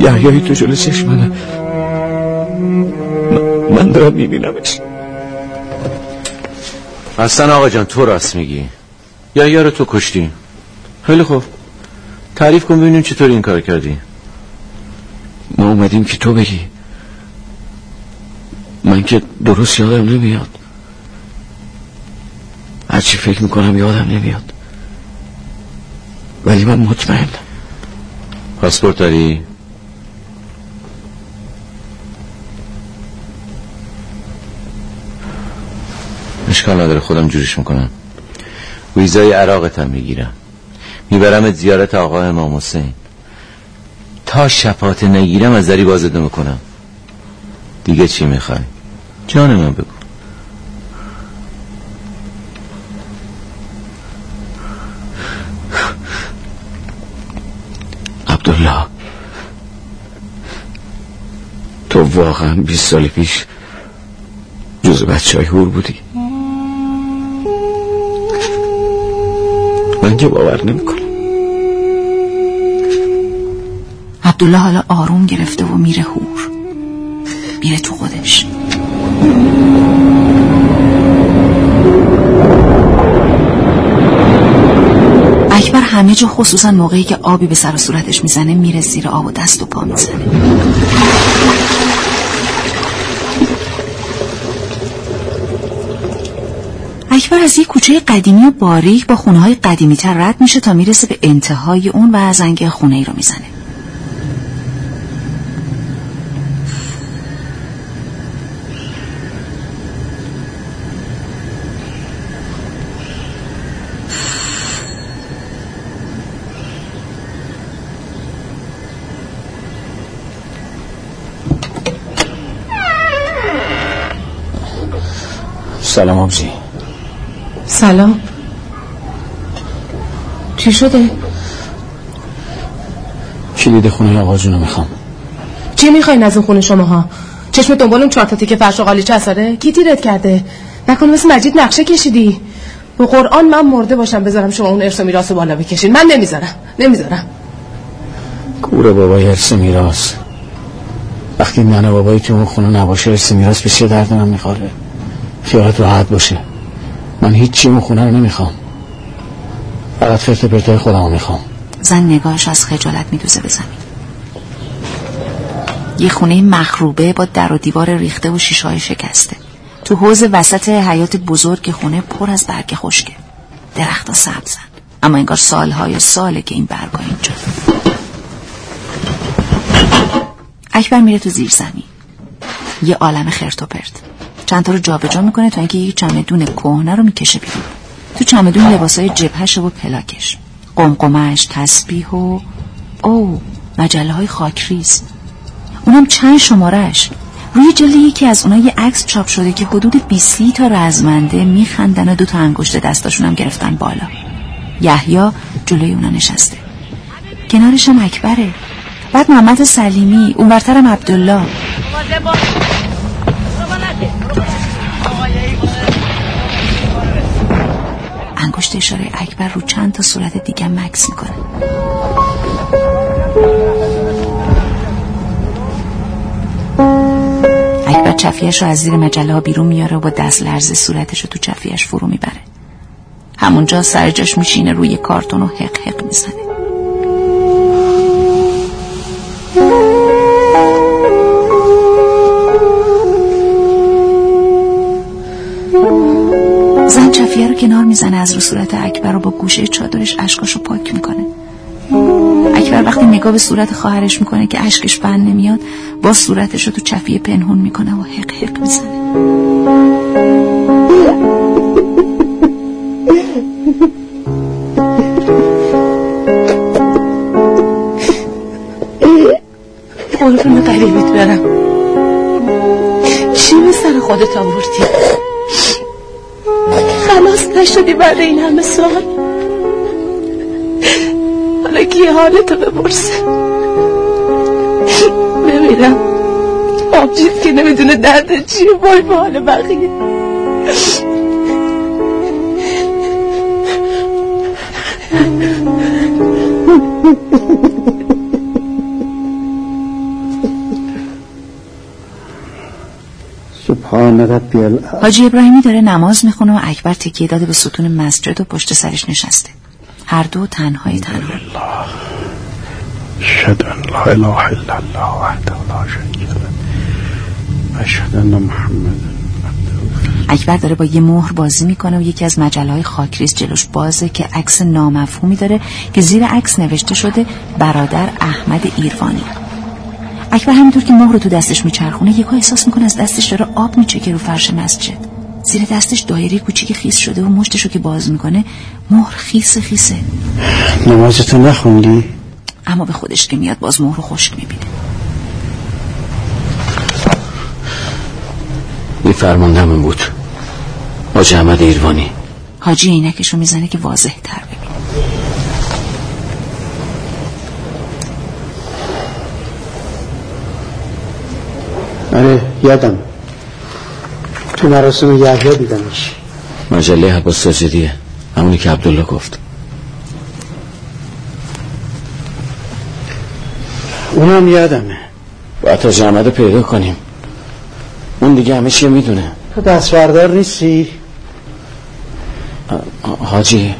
یحیایی تو جلو چشمنه من, من دارم میبینمش. اصلا آقا جان تو راست میگی. یا رو تو کشتی. خیلی خوب. تعریف کن ببینیم چطور این کار کردی. ما اومدیم که تو بگی. من که درست یادم نمیاد. هرچی فکر می‌کنم یادم نمیاد. ولی من مطمئن پاسپورت داری؟ اشکال نداره خودم جورش می‌کنم. ویزای عراقتم می‌گیرم. می‌برم زیارت آقا امام حسین. تا شفاعت نگیرم از دری بازده می‌کنم. دیگه چی می‌خوای؟ جان من بگو. عبدالله تو واقعا بیست سال پیش جز بچه های هور بودی. من که باور نمی‌کنم. عبدالله حالا آروم گرفته و میره هور میره تو خودش. اکبر همه جا خصوصا موقعی که آبی به سر و صورتش می‌زنه میره زیر آب و دست و پا می‌زنه. از یک کوچه قدیمی و باریک با خونه های قدیمی تر رد میشه تا می‌رسه به انتهای اون و زنگ خونه ای رو می‌زنه. سلام آبجی. سلام چی شده؟ کلید خونه آقا جونو می‌خوام چی می‌خواین از اون خونه شماها؟ چشم دنبال اون چهار که فرش و قالیچه اثره؟ کی تیرت کرده؟ نکنه مثل مجید نقشه کشیدی؟ به قرآن من مرده باشم بذارم شما اون ارث و میراث بالا بکشین من نمی‌ذارم نمی‌ذارم کوره بابای ارث میراث وقتی من بابایی تو اون خونه نباشه ارث میراث به چه درد من می‌خوره خیالت راحت باشه من هیچ اون خونه رو نمی‌خوام. فقط خرت پرتای خودم رو می‌خوام. زن نگاهش از خجالت میدوزه به زمین. یه خونه مخروبه با در و دیوار ریخته و شیشه شکسته. تو حوز وسط حیات بزرگ خونه پر از برگ خشکه. درخت سبزن اما انگار سالهای ساله که این برگا اینجا. اکبر میره تو زیر زمین. یه عالم خرت و پرت. چند تا رو جابجا می‌کنه تا اینکه یک چمدون کهنه رو می‌کشه بیرون. تو چمدون لباسای جبهش و پلاکش. قمقمش تسبیح و او مجله های خاکریز. اونم چند شمارش روی جلد یکی از اونها یه عکس چاپ شده که حدود 20 تا رزمنده میخندن و دو تا انگشت دستاشون هم گرفتن بالا. یحیی جلوی اونا نشسته. کنارش هم اکبره. بعد محمد سلیمی اونورترم عبدالله. انگشت اشاره اکبر رو چند تا صورت دیگه مکس می‌کنه. اکبر چفیهش رو از زیر مجله ها بیرون میاره و با دست لرزه صورتش رو تو چفیهش فرو می‌بره. همونجا سرجاش میشینه روی کارتون و حق حق می‌زنه. می‌زنه از رو صورت اکبر رو با گوشه چادرش اشکاشو پاک می‌کنه. اکبر وقتی نگاه به صورت خواهرش می‌کنه که اشکش بند نمیاد با صورتش رو تو چفیه پنهون می‌کنه و حق حق می‌زنه. قربون قریبت برم. چی به سر خودت آوردی نشدی بعد این همه سال؟ حالا کی حالتو بپرسه؟ ببینم آبجید که نمی‌دونه درد چیه. بای به حال بقیه. سبحان حاجی ابراهیمی داره نماز می‌خونه و اکبر تکیه داده به ستون مسجد و پشت سرش نشسته. هر دو تنهای تنها. اشهد ان لا اله الا الله وحده لا شریک له. اشهد ان محمد اکبر داره با یه مهر بازی می‌کنه و یکی از مجله های خاکریز جلوش بازه که عکس نامفهومی داره که زیر عکس نوشته شده برادر احمد ایروانی. اکبر همینطور که مهر رو تو دستش میچرخونه یکا احساس می‌کنه از دستش داره آب میچکه رو فرش مسجد. زیر دستش دایره کوچیک خیس شده و مشتشو که باز می‌کنه مهر خیس خیسه. نمازتو نخوندی؟ اما به خودش که میاد باز مهر رو خشک می‌بینه. این فرماندهمون بود. حاج احمد ایروانی. حاجی عینکشو می‌زنه که واضح تر ببینه آره یادم. تو مراسم یحیی دیدمش. مجله عباس ساجدیه همونی که عبدالله گفت. اونم یادمه. باید احمد رو پیدا کنیم. اون دیگه همه چیه می‌دونه. تو دستوردار نیستی؟ حاجی.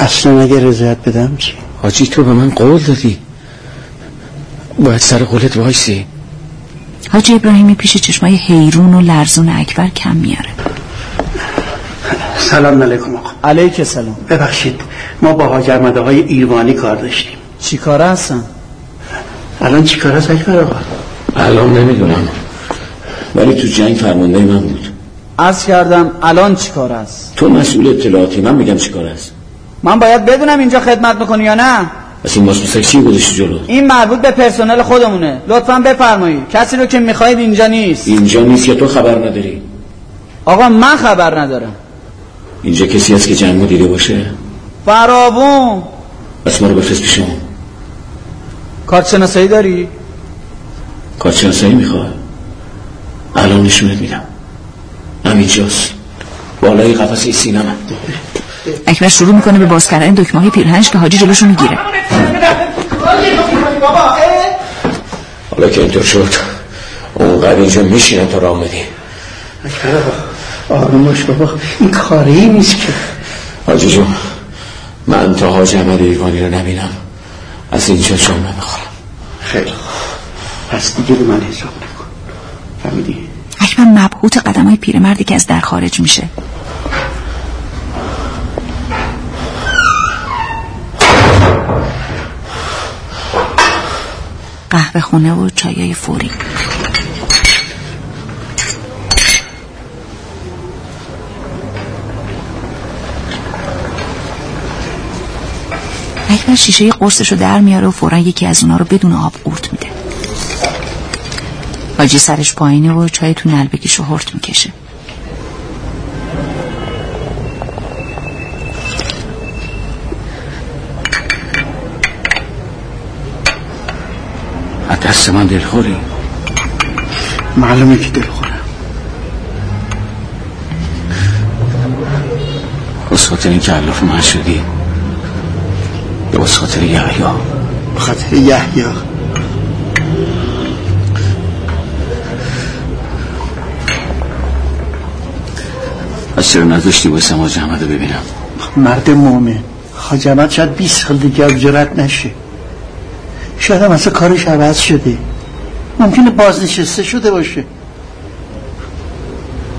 اصلا اگه رضایت بدم چی؟ حاجی تو به من قول دادی. باید سر قولت وایسی حاجی ابراهیمی پیش چشمای حیرون و لرزون اکبر کم میاره سلام علیکم آقا علیک سلام ببخشید ما با حاج احمد آقای ایروانی کار داشتیم چی کاره هستن؟ الان چی کار هست اکبر آقا؟ الان نمی‌دونم ولی تو جنگ فرمانده من بود از کردم الان چی کار است؟ تو مسئول اطلاعاتی من میگم چی کار است من باید بدونم اینجا خدمت می‌کنی یا نه؟ پس این چی گذاشتی جلو؟ این مربوط به پرسنل خودمونه. لطفا بفرمایید. کسی رو که می‌خواید اینجا نیست. اینجا نیست که تو خبر نداری. آقا من خبر ندارم. اینجا کسی هست که جنگو دیده باشه؟ فراوون. پس ما رو بفرست پیش اون داری؟ کارت شناسایی می‌خواد الان نشونت میدم. همینجاست. بالای قفسه سینمه اکبر شروع می‌کنه به باز کردن دکمه های پیرهنش که حاجی جلوشو می‌گیره. حالا که اینطور شد اونقدر اینجا میشینم تا راه بدی باش بابا این کاری نیست که. حاجی جون من تا حاج احمد ایوانی رو نبینم. از اینجا جام نمی‌خورم خیلی. پس دیگه به من حساب نکن. فهمیدی؟ اکبر مبهوت قدم های پیرمردی که از در خارج میشه. قهوه خونه و چایای فوری. اکبر شیشه قرصش رو در میاره و فورا یکی از اونا رو بدون آب قورت میده. حاجی سرش پایینه و چای تو نلبگیشو هرت می‌کشه. از دست من دلخوری. معلومه که دل خورم بس خاطر این که علاف من شدی. یا بس خاطر یحیی. بخاطر یحیی. از چرا نذاشتی بایستم حاج احمد رو ببینم؟ مرد مومن. حاج احمد شاید 20 سال دیگه جرات نشه. شاید هم اصلا کارش عوض شده. ممکنه بازنشسته شده باشه.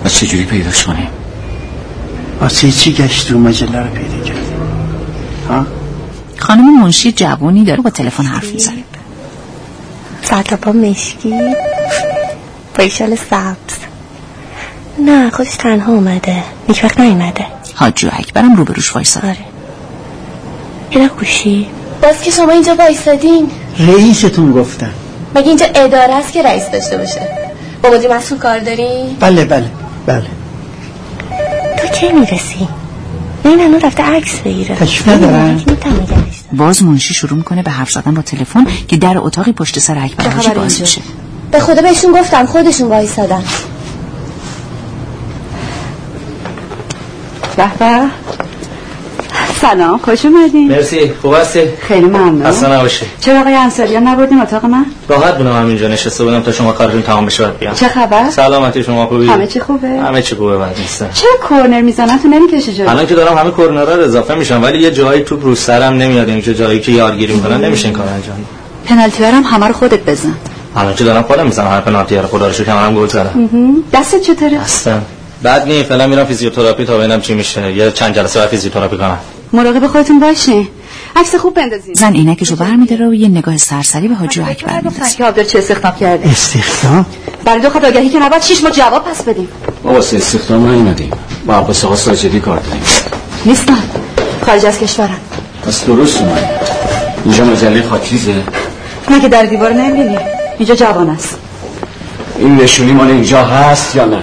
از چجوری پیداش کنیم واسه چی گشت رو مجله رو پیدا کردی ها؟ خانم منشی جوانی داره با تلفن حرف می‌زنه. سرتاپا مشکی. با ایشال سبز. نه خودش تنها اومده. هیچ وقت نیومده. حاجی و اکبرم روبروش وایسا آره. یه گوشی. باز که شما اینجا وایسادین. رئیستون گفتن مگه اینجا اداره است که رئیس داشته باشه با مدیر مسئول کار داری؟ بله بله بله تو کی می‌رسی؟ نه این هنو رفته عکس بگیره تشریف ندارن؟ باز منشی شروع می‌کنه به حرف زدن با تلفن که در اتاقی پشت سر اکبر حاجی باز؟ میشه به خدا بهشون گفتم خودشون وایسادن به سلام. خوش اومدین. مرسی. خوب هستی؟ خیلی ممنون. اصلا نباشی. چرا آقای انصاریان نبردین اتاق من؟ راحت بودم همینجا نشسته بودم تا شما کارتون تمام بشه بعد بیام. چه خبر؟ سلامتی شما خوبی؟ همه چی خوبه؟ همه چی خوبه بعد نیستم چرا کورنر می‌زنن؟ تو نمی‌کشه جلو؟ الان که دارم همه کورنرها رو اضافه میشم ولی یه جایی توپ رو سرم نمیاد اینجا جایی که یارگیری می‌کنن نمیشه این کار انجام. پنالتی هم همه رو خودت بزن. الان که دارم خودم می‌زنم هر پنالتی رو خدا رو شکر هم گل زدم. دستت چطوره؟ هستم. بعد نی فعلا میرم فیزیوتراپی تا ببینم چی میشه. یه چند جلسه بعد فیزیوتراپی کنم. مراقب خودتون باشین عکس خوب بندازین. زن عینکشو برمیداره و یه نگاه سرسری به حاجی اکبر میندازه که آبدار چه استخدام کرده استخدام؟ برای دو خط آگهی که نباید شیش ما جواب پس بدیم. ما واسه استخدام نیومدیم. با عباس آقا ساجدی کار داریم. نیستن خارج از کشورن پس درست اومد. اینجا مجله خاکریزه مگه در دیوار نمی‌بینی؟ اینجا جوان است. این نشونی مال اینجا هست یا نه؟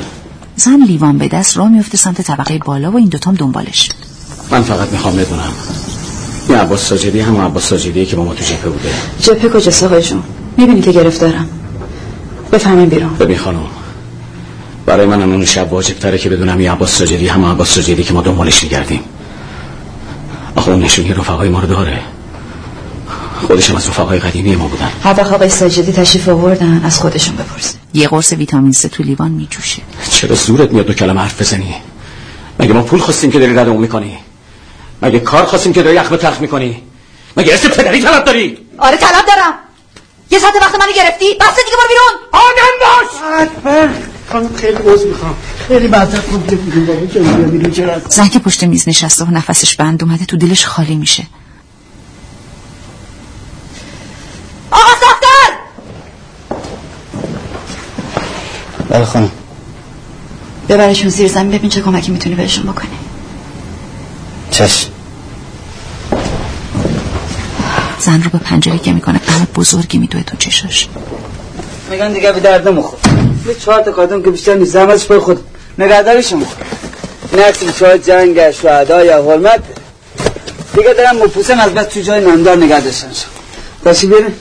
زن لیوان به دست راه میفته سمت طبقه بالا و این دوتام دنبالش. من فقط می‌خوام بدونم. این عباس ساجدی هم عباس ساجدیه که با ما تو جبهه بوده. جبهه کجاست آقای جون؟ می‌بینی که گرفتارم. بفهمین بیرون. ببین خانم برای من اون شب واجب تره که بدونم این عباس ساجدی هم عباس ساجدی که ما دنبالش میگردیم. آخه اون نشونی رفقای ما رو داره. خودش هم از رفقای قدیمی ما بودن. هر وقت آقای ساجدی تشریف آوردن از خودشون بپرس یه قرص ویتامین سه تو لیوان میجوشه. چرا زورت میاد دو کلمه حرف بزنی؟ مگه ما پول خواستیم که داری ردمون می‌کنی؟ مگه کار خواستیم که داری اخم تخت می‌کنی؟ مگه ارث پدری طلب داری؟ آره طلب دارم. یه ساعت وقت منو گرفتی بس دیگه برو بیرون. آدم باش! خانم خیلی عوض می‌خوام. معذرت زن که پشت میز نشسته و نفسش بند اومده تو دلش خالی میشه. آقا صافتر بله خانم. ببرشون زیر زمین ببین چه کمکی می‌تونی بهشون بکنی. چشم. زن رو به پنجره که می‌کنه غم بزرگی میدوه تو چشاش. میگن دیگه به درد نمیخور یه چهار تا کارتون که بیشتر نیست زحمتش پای خود. این عکس شاید جنگ شهدا یا حرمت. دیگه دارم مپوسم از بس تو جای نامدار نگه داشتن شما باشی بریم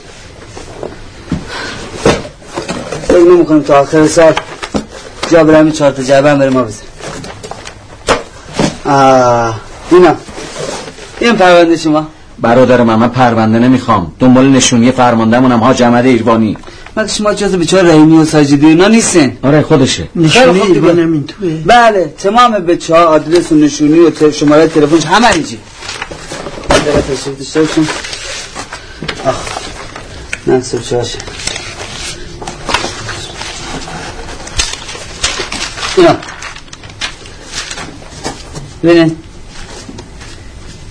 فکر نمی‌کنم تا آخر سال جا برم این چهار تا جعبه هم بره ما آه. اینا. این پرونده شما برادر من من پرونده نمی‌خوام. دنبال نشونی فرماندهمونم ها جمعه ایروانی مگه شما جز بیچاره رحیمی و ساجدی اینا نیستین. آره خودشه. نشونی. ایوانم این توه. بله تمام بچه ها آدرس و نشونی و شماره تلفنش همه اینجی آخ نه چاشه اینا. ببینین.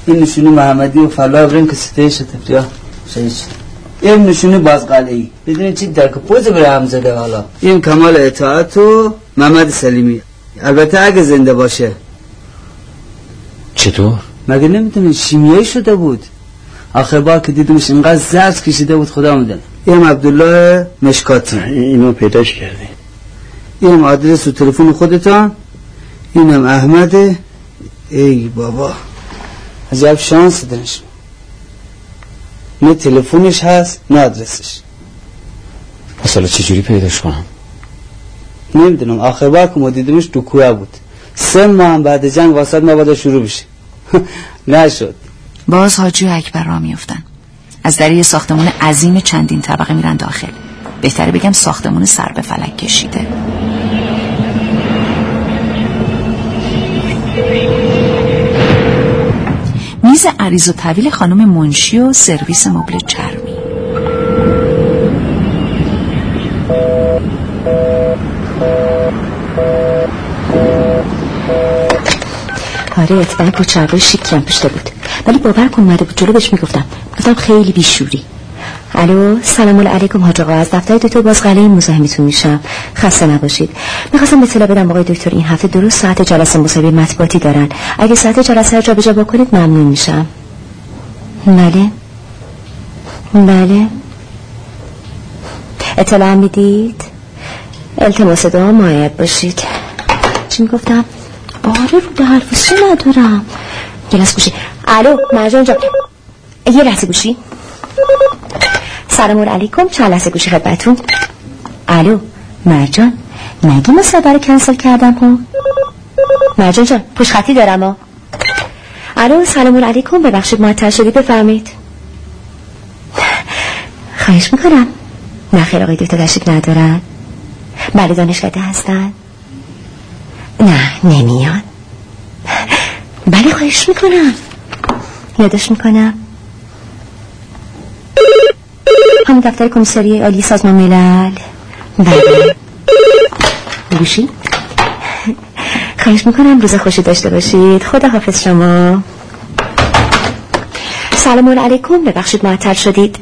این نشونی محمدی و فلا برین که سته شده یا شهید شده این نشونی بازقلعی بدونین چی در که پوز بره هم زده حالا این کمال اطاعت و محمد سلیمی البته اگه زنده باشه چطور؟ مگه نمی‌دونی شیمیایی شده بود آخر بار که دیدمش اینقدر زرد کشیده بود خدا می‌دونه این عبدالله مشکاتی اینو پیداش کردی اینم آدرس و تلفن خودتان اینم احمده ای بابا عجب شانس دنش. نه تلفنش هست نه آدرسش. پس حالا چجوری پیداش کنم نمی‌دونم. آخر بار که ما دیدیمش تو کوه بود. سه ماه بعد جنگ واسط ما باید شروع بشه. نشد. باز حاجی و اکبر را میفتن از در یه ساختمون عظیم چندین طبقه میرن داخل. بهتره بگم ساختمون سر به فلک کشیده. میز عریض و طویل خانم منشی و سرویس مبل چرمی. آره اتفاقا کچرگاه شیکی هم پشته بود. ولی باور کن اومده بود. جلو بهش می‌گفتم. گفتم خیلی بیشوری. الو سلام علیکم حاج آقا از دفتر دکتر بازقلی مزاحمتون میشم. خسته نباشید. می‌خواستم اطلاع بدم آقای دکتر این هفته درست ساعت جلسه مصاحبه مطبوعاتی دارن. اگه ساعت جلسه رو جابجا بکنید ممنون میشم. بله. بله. اطلاع می‌دید؟ التماس دعا معید باشید. چی می‌گفتم؟ آره رو به حرف چی ندارم. یه لحظه گوشی. الو مرجان جان. یه لحظه گوشی. سلام علیکم چند لحظه گوشی خدمتون الو مرجان نگی مسابقه رو کنسل کردم ها مرجان جان پشت خطی دارم ها. الو سلام علیکم ببخشید معطل شدی بفرمایید. خواهش می‌کنم. نه خیر آقای دکتر تشریف ندارن. بله دانشکده هستن. نه نمیان. بله خواهش می‌کنم. یادش می‌کنم. همون دفتر کمیساری عالی سازمان ملل. بله. گوشی خواهش می‌کنم روز خوشی داشته باشید. خدا حافظ شما. سلام علیکم. ببخشید معطل شدید.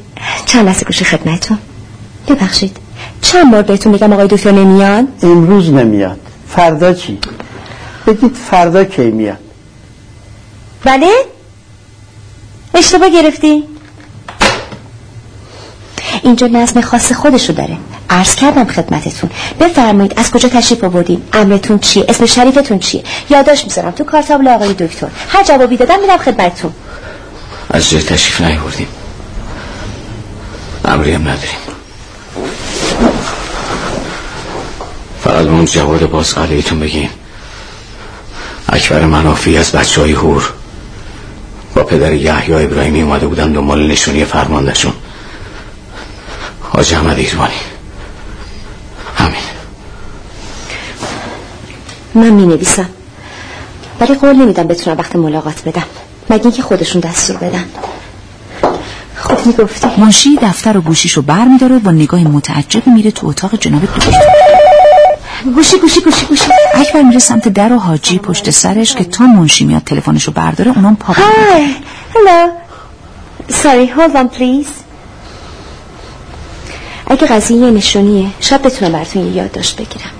چند لحظه گوشی خدمتون ببخشید. چند بار بهتون میگم آقای دکتر نمیان؟ امروز نمیاد. فردا چی؟ بگید فردا کی میاد؟ بله. اشتباه گرفتی. اینجا نظم خاص خودشو داره. عرض کردم خدمتتون. بفرمایید از کجا تشریف آوردین؟ امرتون چیه؟ اسم شریفتون چیه؟ یادداشت می‌ذارم تو کارتابل آقای دکتر. هر جوابی دادم میرم خدمتتون. از جای تشریف نیاوردیم. امری هم نداریم. فقط اون جواد باز ایتون بگیم اکبر منافی از بچه های هور با پدر یحیی ابراهیمی اومده بودن دنبال نشونی فرماندهشون. حاج احمد ایروانی همین. من می نویسم ولی قول نمیدم بتونم وقت ملاقات بدم. مگه اینکه خودشون دستور بدن. خب می‌گفتی. منشی دفتر و گوشیشو بر میداره و با نگاه متعجب میره تو اتاق جناب دکتر. گوشی گوشی گوشی گوشی. اکبر میره سمت در و حاجی پشت سرش که تا منشی میاد تلفنشو برداره اونام پا. Sorry, hold on please. اگه قضیه یه نشونیه شاید بتونم براتون یه یادداشت بگیرم.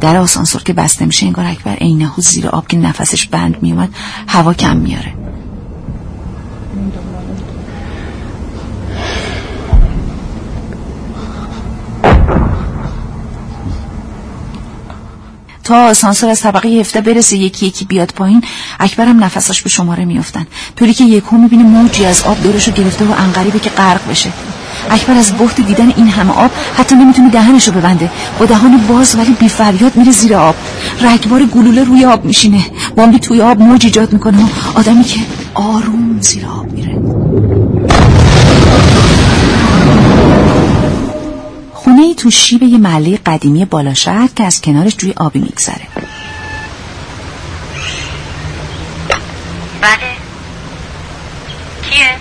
در آسانسور که بسته میشه انگار اکبر عینهو زیر آب که نفسش بند میومد هوا کم میاره. تا آسانسور از طبقه هفته برسه یکی یکی بیاد پایین اکبرم نفساش به شماره میافتن. طوری که یکو می‌بینه موجی از آب دورشو گرفته و انقریبه که غرق بشه. اکبر از بخت دیدن این همه آب حتی نمی‌تونه دهنشو ببنده. با دهان باز ولی بی فریاد میره زیر آب. رگبار گلوله روی آب میشینه. بامبی توی آب موج ایجاد می‌کنه و آدمی که آروم زیر آب میره. ای تو شیب یه محله قدیمی بالا شهر که از کنارش جوی آبی میگذره. بله. کیه؟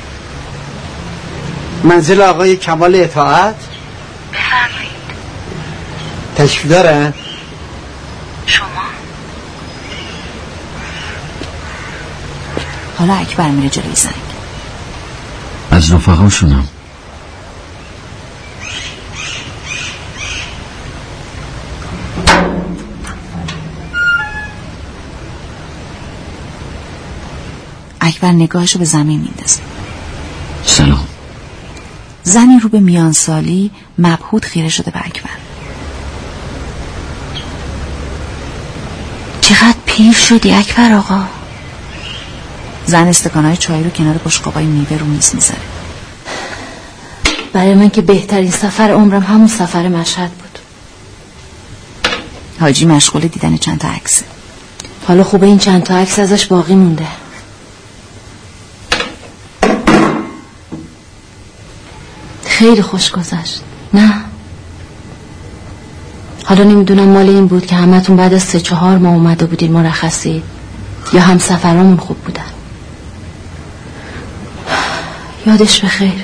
منزل آقای کمال اطاعت؟ بفرمایید. تشریف دارن؟ شما؟ حالا اکبر میره جلوی زنگ. از رفقاشونم. اکبر نگاهشو به زمین میندازه. سلام. زنی رو به میان سالی مبهوت خیره شده به اکبر. چقدر پیر شدی اکبر آقا؟ زن استکانهای چای رو کنار بشقابای میوه رو میز می‌ذاره. برای من که بهترین سفر عمرم همون سفر مشهد بود. حاجی مشغول دیدن چند تا عکسه. حالا خوبه این چند تا عکس ازش باقی مونده. خیلی خوش گذشت. نه. حالا نمی‌دونم مال این بود که همتون بعد از سه چهار ماه اومده بودین مرخصی یا هم سفرامون خوب بودن. یادش به خیر.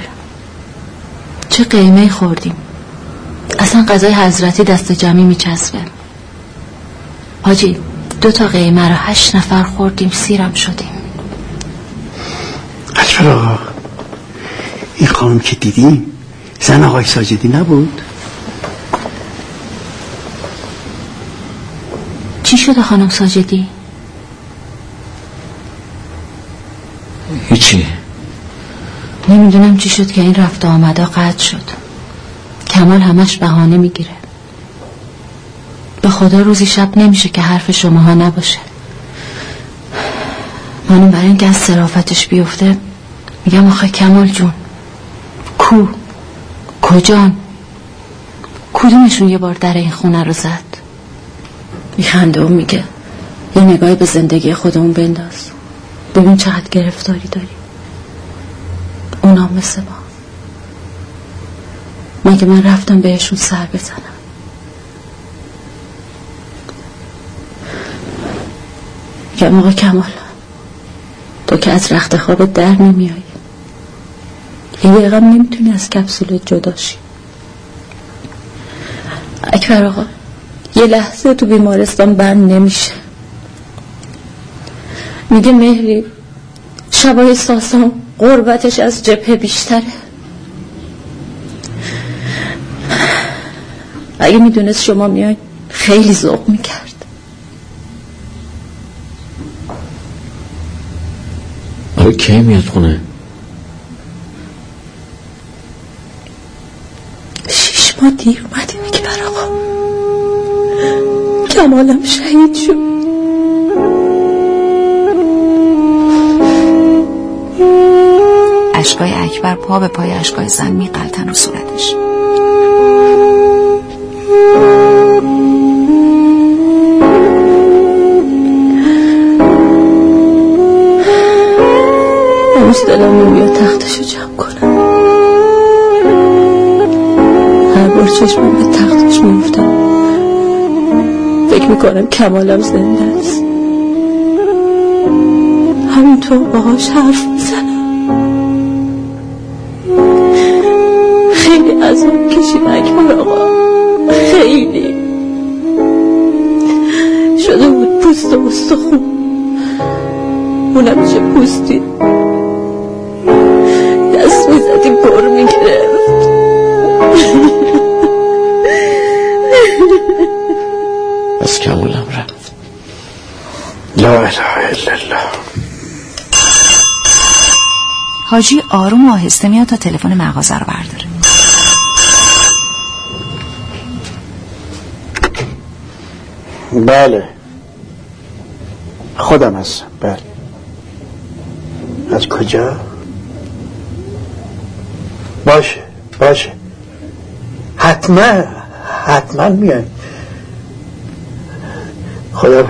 چه قیمه خوردیم. اصلا غذای حضرتی دست جمعی میچسبه. حاجی دو تا قیمه رو هشت نفر خوردیم سیرم شدیم. اکبر آقا این خانم که دیدیم زن آقای ساجدی نبود؟ چی شده خانم ساجدی؟ هیچی. نمی‌دونم چی شد که این رفت آمده قطع شد. کمال همش بهانه می‌گیره. به خدا روزی شب نمیشه که حرف شماها نباشه. منم برای اینکه از صرافتش بیفته میگم آخه کمال جون کو؟ کجان؟ کدومشون یه بار در این خونه رو زد؟ میخنده و میگه یه نگاهی به زندگی خودمون بنداز. ببین چقدر گرفتاری داری. اونا مثل ما. مگه من رفتم بهشون سر بزنم؟ میگم آقا کمال تو که از رخت خواب در نمیایی یه دقیقه نمی‌تونی از کپسول جداشی اکبر آقا یه لحظه تو بیمارستان بند نمیشه. میگه مهری شبای ساسان قربتش از جبهه بیشتره. اگه می‌دونست شما میای خیلی ذوق می‌کرد. آره کی میاد خونه؟ ماه دیر اومدی میگه بر آقا کمالم شهید شد. اشکای اکبر پا به پای اشکای زن میقلتن رو صورتش. هنوز دلم نمیاد تختشو جمع چشمم به تختش میفتم فکر می‌کنم کمالم زنده است. همینطور باهاش حرف می‌زنم. خیلی عذاب کشید اکبر آقا. خیلی. شده بود پوست و استخون اونم چه پوستی. کمالم رفت. لا اله الا الله. حاجی آروم و آهسته میاد تا تلفن مغازه رو برداره. بله. خودم هستم. بله. از کجا؟ باشه باشه. حتما حتما میان خدا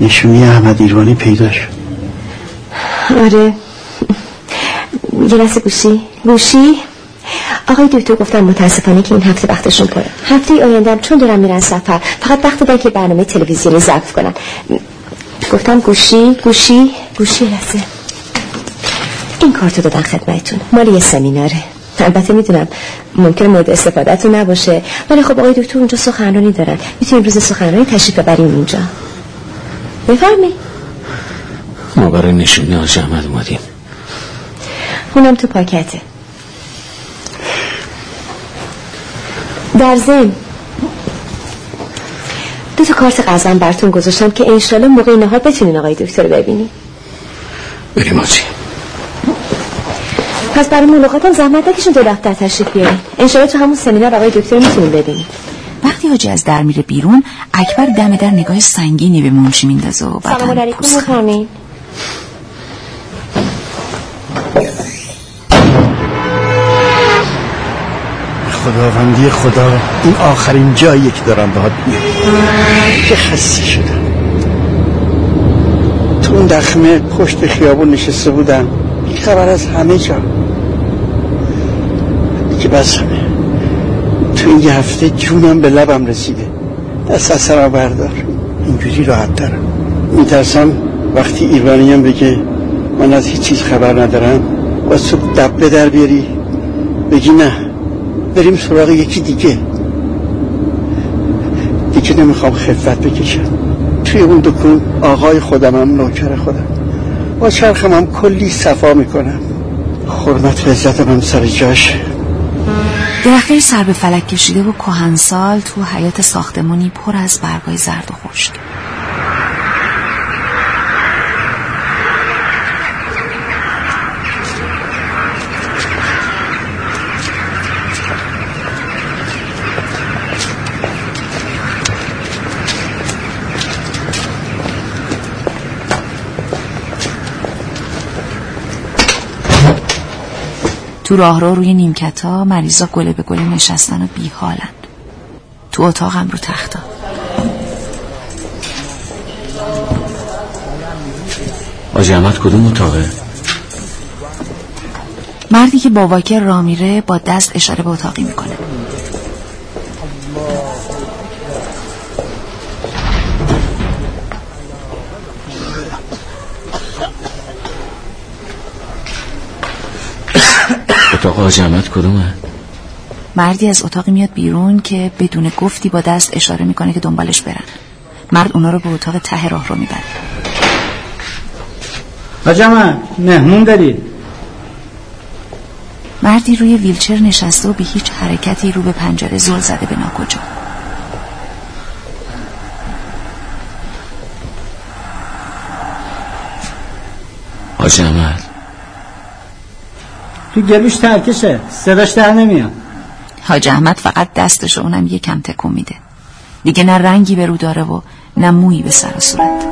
نشونی احمد ایروانی پیدا شد. آره. یه لحظه گوشی. گوشی؟ آقای دکتر گفتن متاسفانه که این هفته وقتشون پره. هفته آیندهم چون دارم میرن سفر فقط وقت دارن که برنامه تلویزیونی ضبط کنن. گفتم گوشی گوشی گوشی لحظه. این کارتو دادن خدمتتون. مال یه سمیناره. البته می‌دونم ممکن مورد استفادهتون نباشه. ولی خب آقای دکتر اونجا سخنرانی دارن. می‌تونیم روز سخنرانی تشریف ببریم اونجا بفرمی ما برای نشونی آج احمد اومدیم. اونم تو پاکته در ضمن دو تا کارت قزم براتون گذاشتم که انشالله موقع نهار بتونین آقای دکتر رو ببینین. بریم آجی. پس برای ملاقاتم زحمت نکشین دو دفتر تشریف بیارین. انشالله تو همون سمینار آقای دکتر رو می‌تونین ببینین وقتی حاجی از در میره بیرون اکبر دم در نگاه سنگینی به منشی میندازه و بعد سلام علیکم مفرمین خداوندی خدا این آخرین جایی که دارم میام که خسته شدم. تو اون دخمه پشت خیابون نشسته بودم. بی خبر از همه جا. که بس تو این هفته جونم به لبم رسیده. دست از سرم بردار اینجوری راحت دارم میترسم وقتی ایرانیم بگه من از هیچ چیز خبر ندارم و تو دبه در بیاری. بگی نه. بریم سراغ یکی دیگه. دیگه نمی‌خوام خفت بکشم. توی اون دکون آقای خودمم نوکر خودم. با چرخم هم کلی صفا می‌کنم. حرمت و عزت من سر جاش. درخته سر به فلک کشیده و کهنسال تو حیات ساختمانی پر از برگای زرد و خشک. تو راهرو روی نیمکتا مریضا گله به گله نشستن و بیحالن. تو اتاقم رو تختا. آجی احمد کدوم اتاقه؟ مردی که با واکر را میره با دست اشاره به اتاقی می‌کنه. اتاق احمد کدومه مردی از اتاقی میاد بیرون که بدون گفتی با دست اشاره می‌کنه که دنبالش برن. مرد اونا رو به اتاق ته راه رو می‌بره. حاجم مهمون داری؟ مردی روی ویلچر نشسته و به هیچ حرکتی رو به پنجره زل زده به ناکجا. آجی احمد تو گلوش ترکشه صداش در نمیاد. حاج احمد فقط دستش اونم یکم تکون میده. دیگه نه رنگی به رو داره و نه مویی به سر و صورت.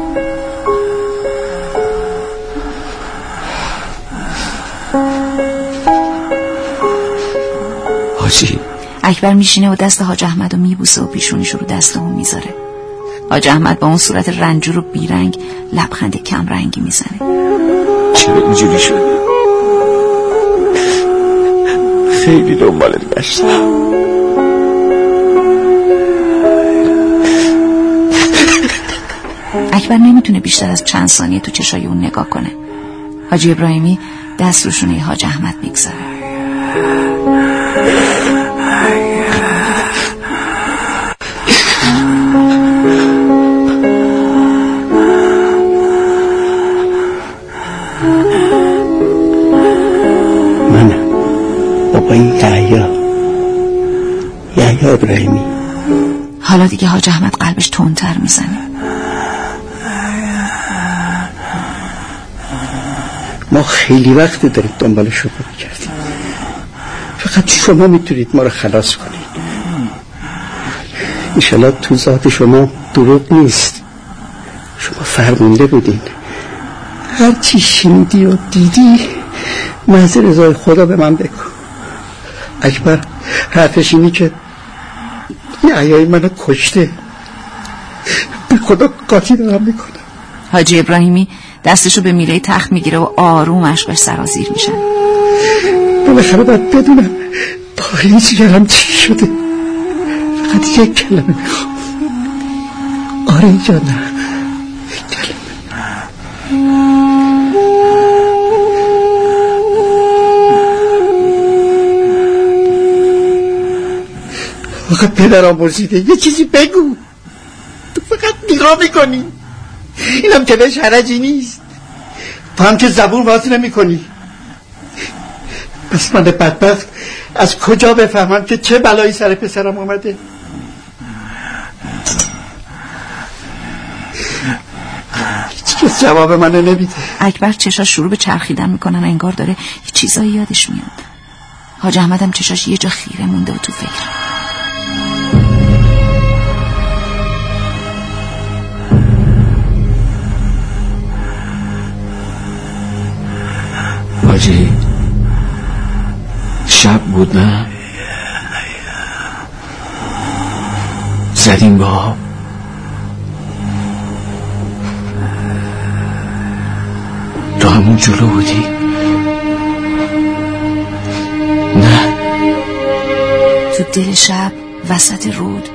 حاجی. اکبر میشینه و دست حاج احمد رو میبوسه و پیشونیش رو دست اون می‌ذاره. حاج احمد با اون صورت رنجور و بیرنگ لبخند کم رنگی می‌زنه. چرا اینجوری شده؟ خیلی دنبالت گشتم اکبر نمی‌تونه بیشتر از چند ثانیه تو چشای اون نگاه کنه. حاجی ابراهیمی دست روشونه حاج احمد می‌گذاره بابای یحیا یحیا ابراهیمی. حالا دیگه حاج احمد قلبش تندتر می‌زنه. ما خیلی وقت داریم دنبال شما کردیم. فقط شما می‌تونید ما رو خلاص کنید. ایشالا تو ذات شما دروغ نیست. شما فرمونده بودین. هر چی شنیدی و دیدی محض رضای خدا به من بگو. اکبر حرفش اینی که یعیای منو کشته. به خدا قاطی دارم می‌کنم. حاجی ابراهیمی دستشو به میله تخت می‌گیره و آروم اشکاش سرازیر میشن بالاخره باید بدونم با این جگرم چی شده. فقط یک کلمه. می‌خوام آره یا آقا پدر آموزیده. یه چیزی بگو. تو فقط نگاه می‌کنی. اینم که بهش حرجی نیست. تو هم که زبون باز نمی کنی پس من بدبخت از کجا بفهمم که چه بلایی سر پسرم آمده؟ هیچ جواب منو نمیده. اکبر چشاش شروع به چرخیدن می‌کنن انگار داره یه چیزایی یادش میاد. حاج احمدم چشاش یه جا خیره مونده و تو فکر. حاجی. شب بود نه؟ زدیم با تو همون جلو بودی؟ نه. تو دل شب وسط رود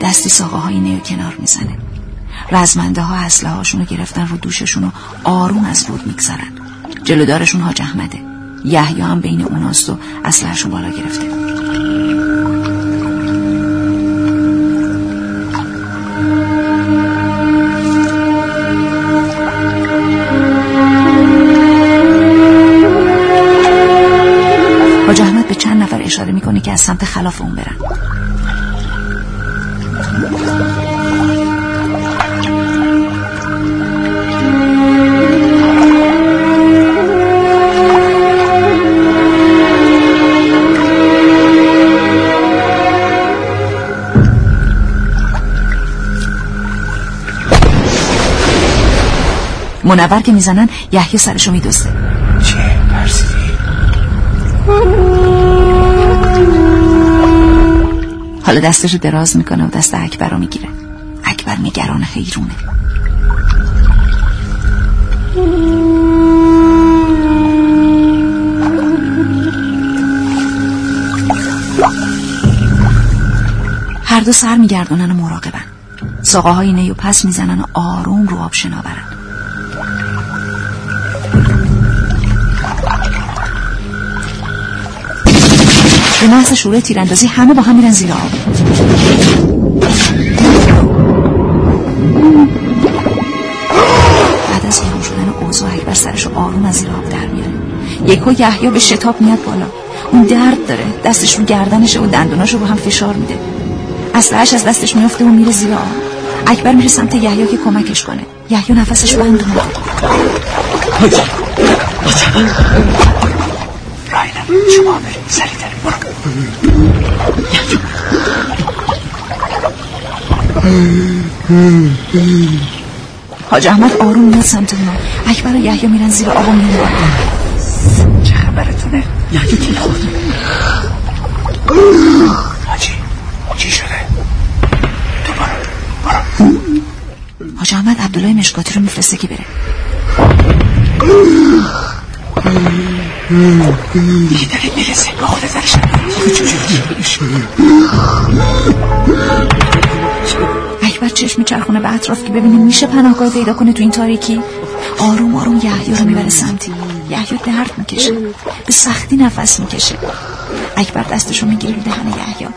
دستی ساقه های نیو کنار می‌زنه. رزمنده ها اسلحه هاشونو گرفتن رو دوششون و آروم از رود میگذرن. جلودارشون حاج احمده یحیی هم بین اوناست و اسلحه‌شو بالا گرفته. حاج احمد به چند نفر اشاره می‌کنه که از سمت خلاف اون برن. منور که می‌زنن یحیی سرشو میدوزه. چه ترسیدی حالا دستشو دراز می‌کنه و دست اکبر رو می‌گیره. اکبر نگران حیرونه. هر دو سر میگردونن و مراقبن. ساقه های نیو پس می‌زنن و آروم رو آب شناورن. به محض شروع تیراندازی همه با هم میرن زیر آب. بعد از گرم شدن اوضاع اکبر سرش رو آروم از زیر آب در میاره. یکو یحیی به شتاب میاد بالا. اون درد داره. دستش رو گردنشه و دندوناشو رو هم فشار میده. اسلحه‌اش از دستش میفته و میره زیر آب. اکبر میره سمت یحیی که کمکش کنه. یحیی نفسش بند اومده شما بریم سریعتر برو حاج احمد آروم میاد سمت اونا اکبر و یحیی میرن زیر و میرن چه خبرتونه؟ یحیی کی خورده؟ حاجی چی شده؟ تو برو برو. حاج احمد عبدالله مشکاتی رو میفرسته که بره. اکبر چشم چرخونه به اطراف که ببینه میشه پناهگاه پیدا کنه تو این تاریکی. آروم آروم یحیی رو می‌بره سمتی یحیی درد می‌کشه. به سختی نفس می‌کشه. اکبر دستشو می‌گیره رو دهن یحیی.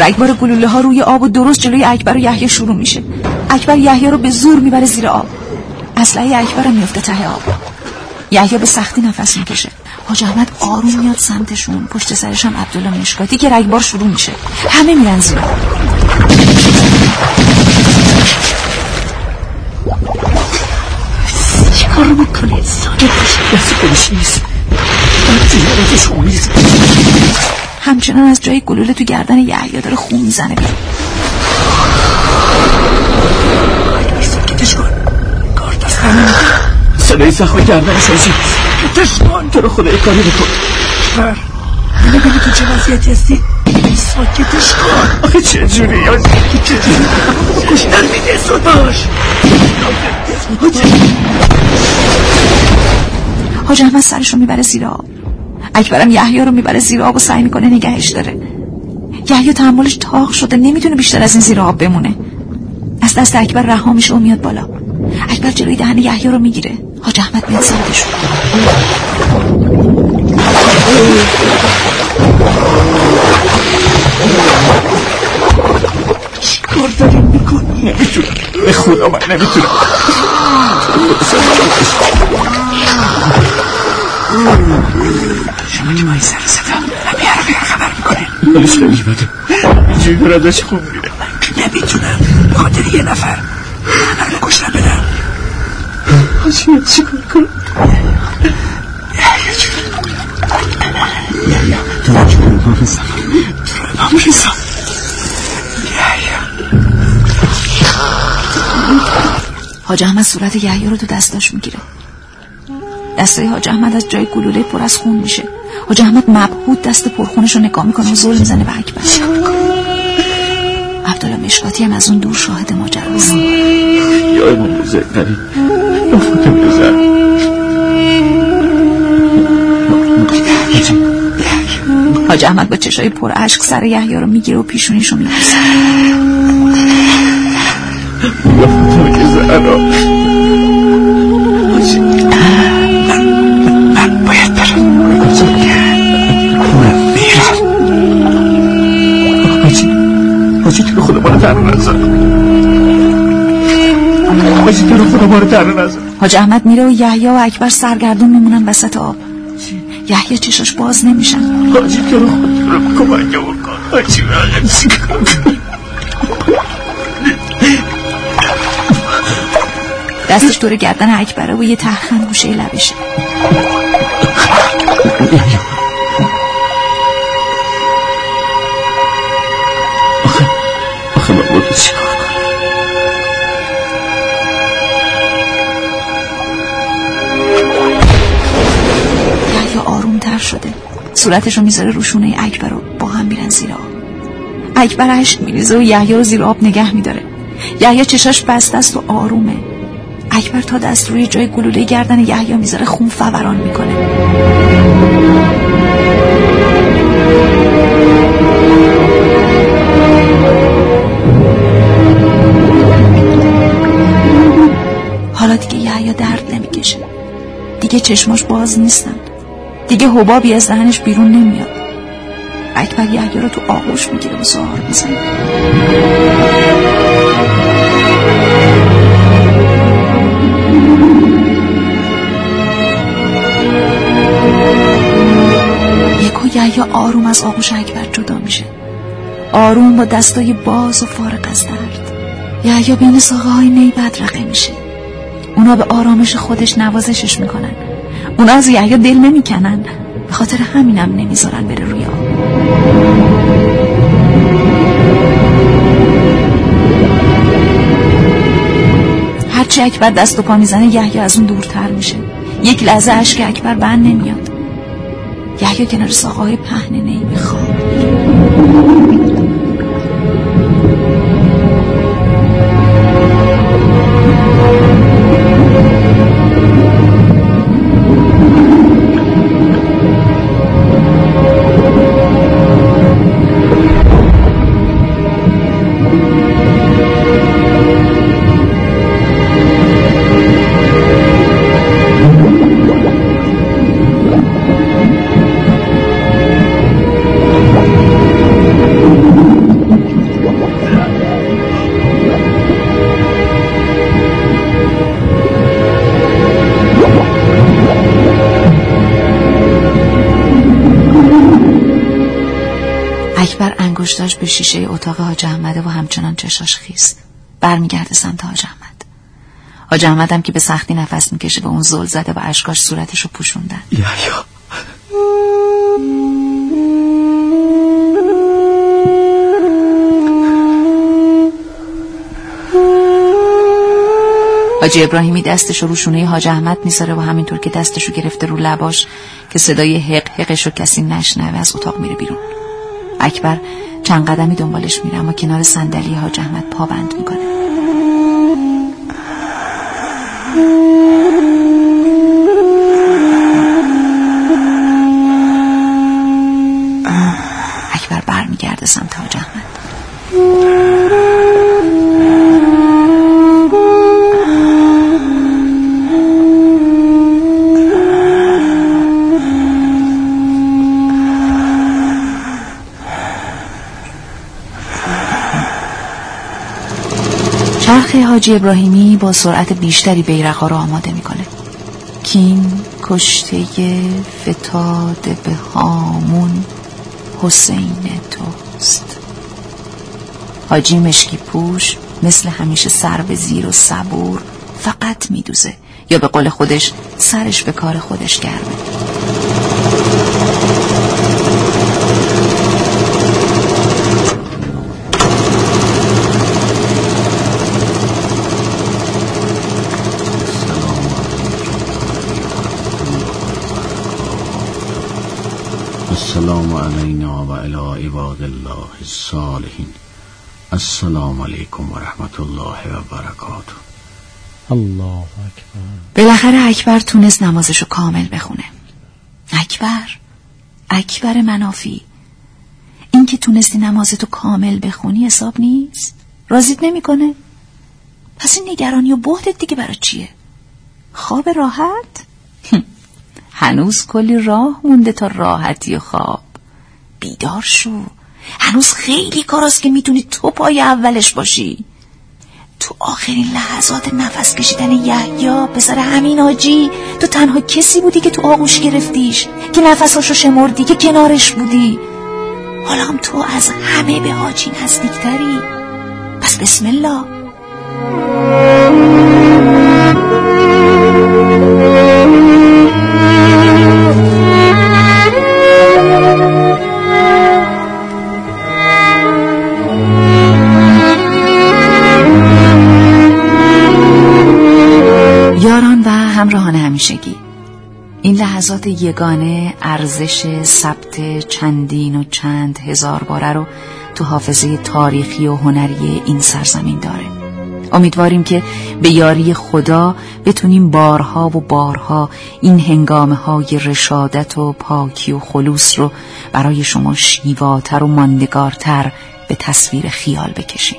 رگبار گلوله ها روی آب و درست جلوی اکبر و یحیی شروع میشه. اکبر یحیی رو به زور می‌بره زیر آب. اسلحه اکبر هم میفته ته آب. یحیی به سختی نفس می‌کشه. حاج احمد آروم میاد سمتشون. پشت سرش هم عبدالله مشکاتی که رگبار شروع میشه. همه میرن زیر. چیکار می‌کنه باشه همچنان از جای گلوله تو گردن یحیی داره خون می‌زنه. بیرون صدای زخم گردن ساکتش کن تو رو خدای کاری بکن بر نمی‌دونی تو چه وضعیتی هستی؟ ساکتش کن آخه چه جوری؟ یا چه جوری؟ کشتن میده صداش حاج احمد سرش رو می‌بره زیر آب. اکبرم یحیی رو می‌بره زیر آب و سعی می‌کنه نگهش داره. یحیی تحملش تاق شده نمی‌تونه بیشتر از این زیر آب بمونه. از دست اکبر رها میشه و میاد بالا. اکبر جلوی دهن یحیی رو می‌گیره. حاج احمد میاد سمتش چیکار داری می‌کنی؟ نمی‌تونم به خدا من نمی‌تونم شما که مایی سر صدا؟ بیار بیار خبر می‌کنه. دلش نمیمده اینجوری داره خوب میره. من که نمی‌تونم خاطر یه نفر. حاجی چی کار کنم جون یحیی تو رسم رسم حاج احمد صورت یحیی رو تو دستاش می‌گیره دستای حاج احمد از جای گلوله پر از خون میشه حاج احمد مبهوت دست پرخونش رو نگاه می‌کنه و زل می‌زنه به اکبر عبدالله مشکاتی هم از اون دور شاهد ماجراست. یا امام رضا نری رضا حاج احمد با چشای پر اشک سر یحیی رو می‌گیره و پیشونیش رو میبوسه یا فاطمه زهرا خدا رو تنها نذار حاجی تو رو خدا رو تنها نذار حاج احمد میره و یحیی و اکبر سرگردون میمونن وسط آب. یحیی چشاش باز نمیشن. حاجی تو رو خدا رو کمک بکن. حاجی دستش دور گردن اکبره و یه تخن گوشه لبشه با تو چیکار کنم آروم تر شده صورتش رو می‌ذاره روشونه اکبر رو با هم میرن زیر آب. اکبر اشک میریزه و یحیی رو زیر آب نگه میداره. یحیی چشاش بسته است و آرومه. اکبر تا دست روی جای گلوله گردن یحیی می‌ذاره خون فوران می‌کنه. یحیی درد نمی‌کشه. دیگه چشماش باز نیستن. دیگه حبابی از دهنش بیرون نمیاد. اکبر یحیی رو تو آغوش می‌گیره و زار می‌زنه. یکو یحیی آروم از آغوش اکبر جدا میشه. آروم با دستای باز و فارغ از درد. یحیی بین ساقه های نی بدرقه میشه. اونا به آرامش خودش نوازشش می‌کنن. اونا از یحیی دل نمی‌کنن. به خاطر همینم نمی‌ذارن بره روی آب. هرچی اکبر دست و پا می‌زنه یحیی از اون دورتر میشه. یک لحظه اشک اکبر بند نمیاد. یحیی کنار ساقه پهنه نی می‌خواد. اکبر انگشتاش به شیشه اتاق حاج احمده و همچنان چشاش خیست. برمیگرده سمت حاج احمد. حاج احمدم که به سختی نفس می‌کشه به اون زل زده و اشکاش صورتش رو پوشوندن. یحیی. حاجی ابراهیمی دستش رو روشونه حاج احمد می‌ذاره و همینطور که دستش رو گرفته رو لباش که صدای حق حقش رو کسی نشنوه از اتاق میره بیرون. اکبر چند قدمی دنبالش میره اما کنار صندلی حاج احمد پا بند می‌کنه. اکبر برمیگرده سمت حاج حاجی ابراهیمی با سرعت بیشتری بیرقا را آماده می‌کنه. کین کشته فتاده به هامون حسین توست. حاجی مشکی پوش مثل همیشه سر به زیر و صبور فقط میدوزه یا به قول خودش سرش به کار خودش گرمه. السلام علینا و علی عباد الله الصالحین. السلام علیکم و رحمت الله و برکاته. الله اکبر. بالاخره اکبر تونست نمازشو کامل بخونه. اکبر اکبر منافی. این که تونستی نمازتو کامل بخونی حساب نیست. راضیت نمی‌کنه. پس این نگرانی و بهتت دیگه برای چیه؟ خواب راحت؟ هنوز کلی راه مونده تا راحتی و خواب. بیدار شو. هنوز خیلی کاراست که می‌تونی تو پای اولش باشی. تو آخرین لحظات نفس کشیدن یحیی پسر همین آجی تو تنها کسی بودی که تو آغوش گرفتیش که نفساشو شمردی که کنارش بودی. حالا هم تو از همه به حاجی نزدیکتری. پس بسم الله. همراهان همیشگی. این لحظات یگانه ارزش ثبت چندین و چند هزار باره رو تو حافظه تاریخی و هنری این سرزمین داره. امیدواریم که به یاری خدا بتونیم بارها و بارها این هنگامه های رشادت و پاکی و خلوص رو برای شما شیواتر و ماندگارتر به تصویر خیال بکشیم.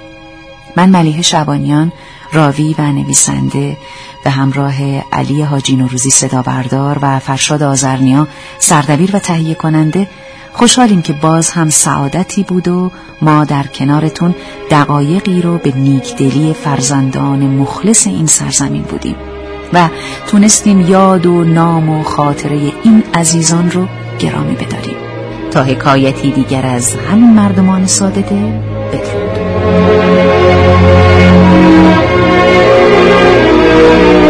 من ملیه شبانیان راوی و نویسنده به همراه علی حاجی نوروزی صدا بردار و فرشاد آزرنیا سردبیر و تهیه کننده خوشحالیم که باز هم سعادتی بود و ما در کنارتون دقایقی رو به نیکدلی فرزندان مخلص این سرزمین بودیم و تونستیم یاد و نام و خاطره این عزیزان رو گرامی بداریم. تا حکایتی دیگر از همین مردمان ساده دل بدرود. you.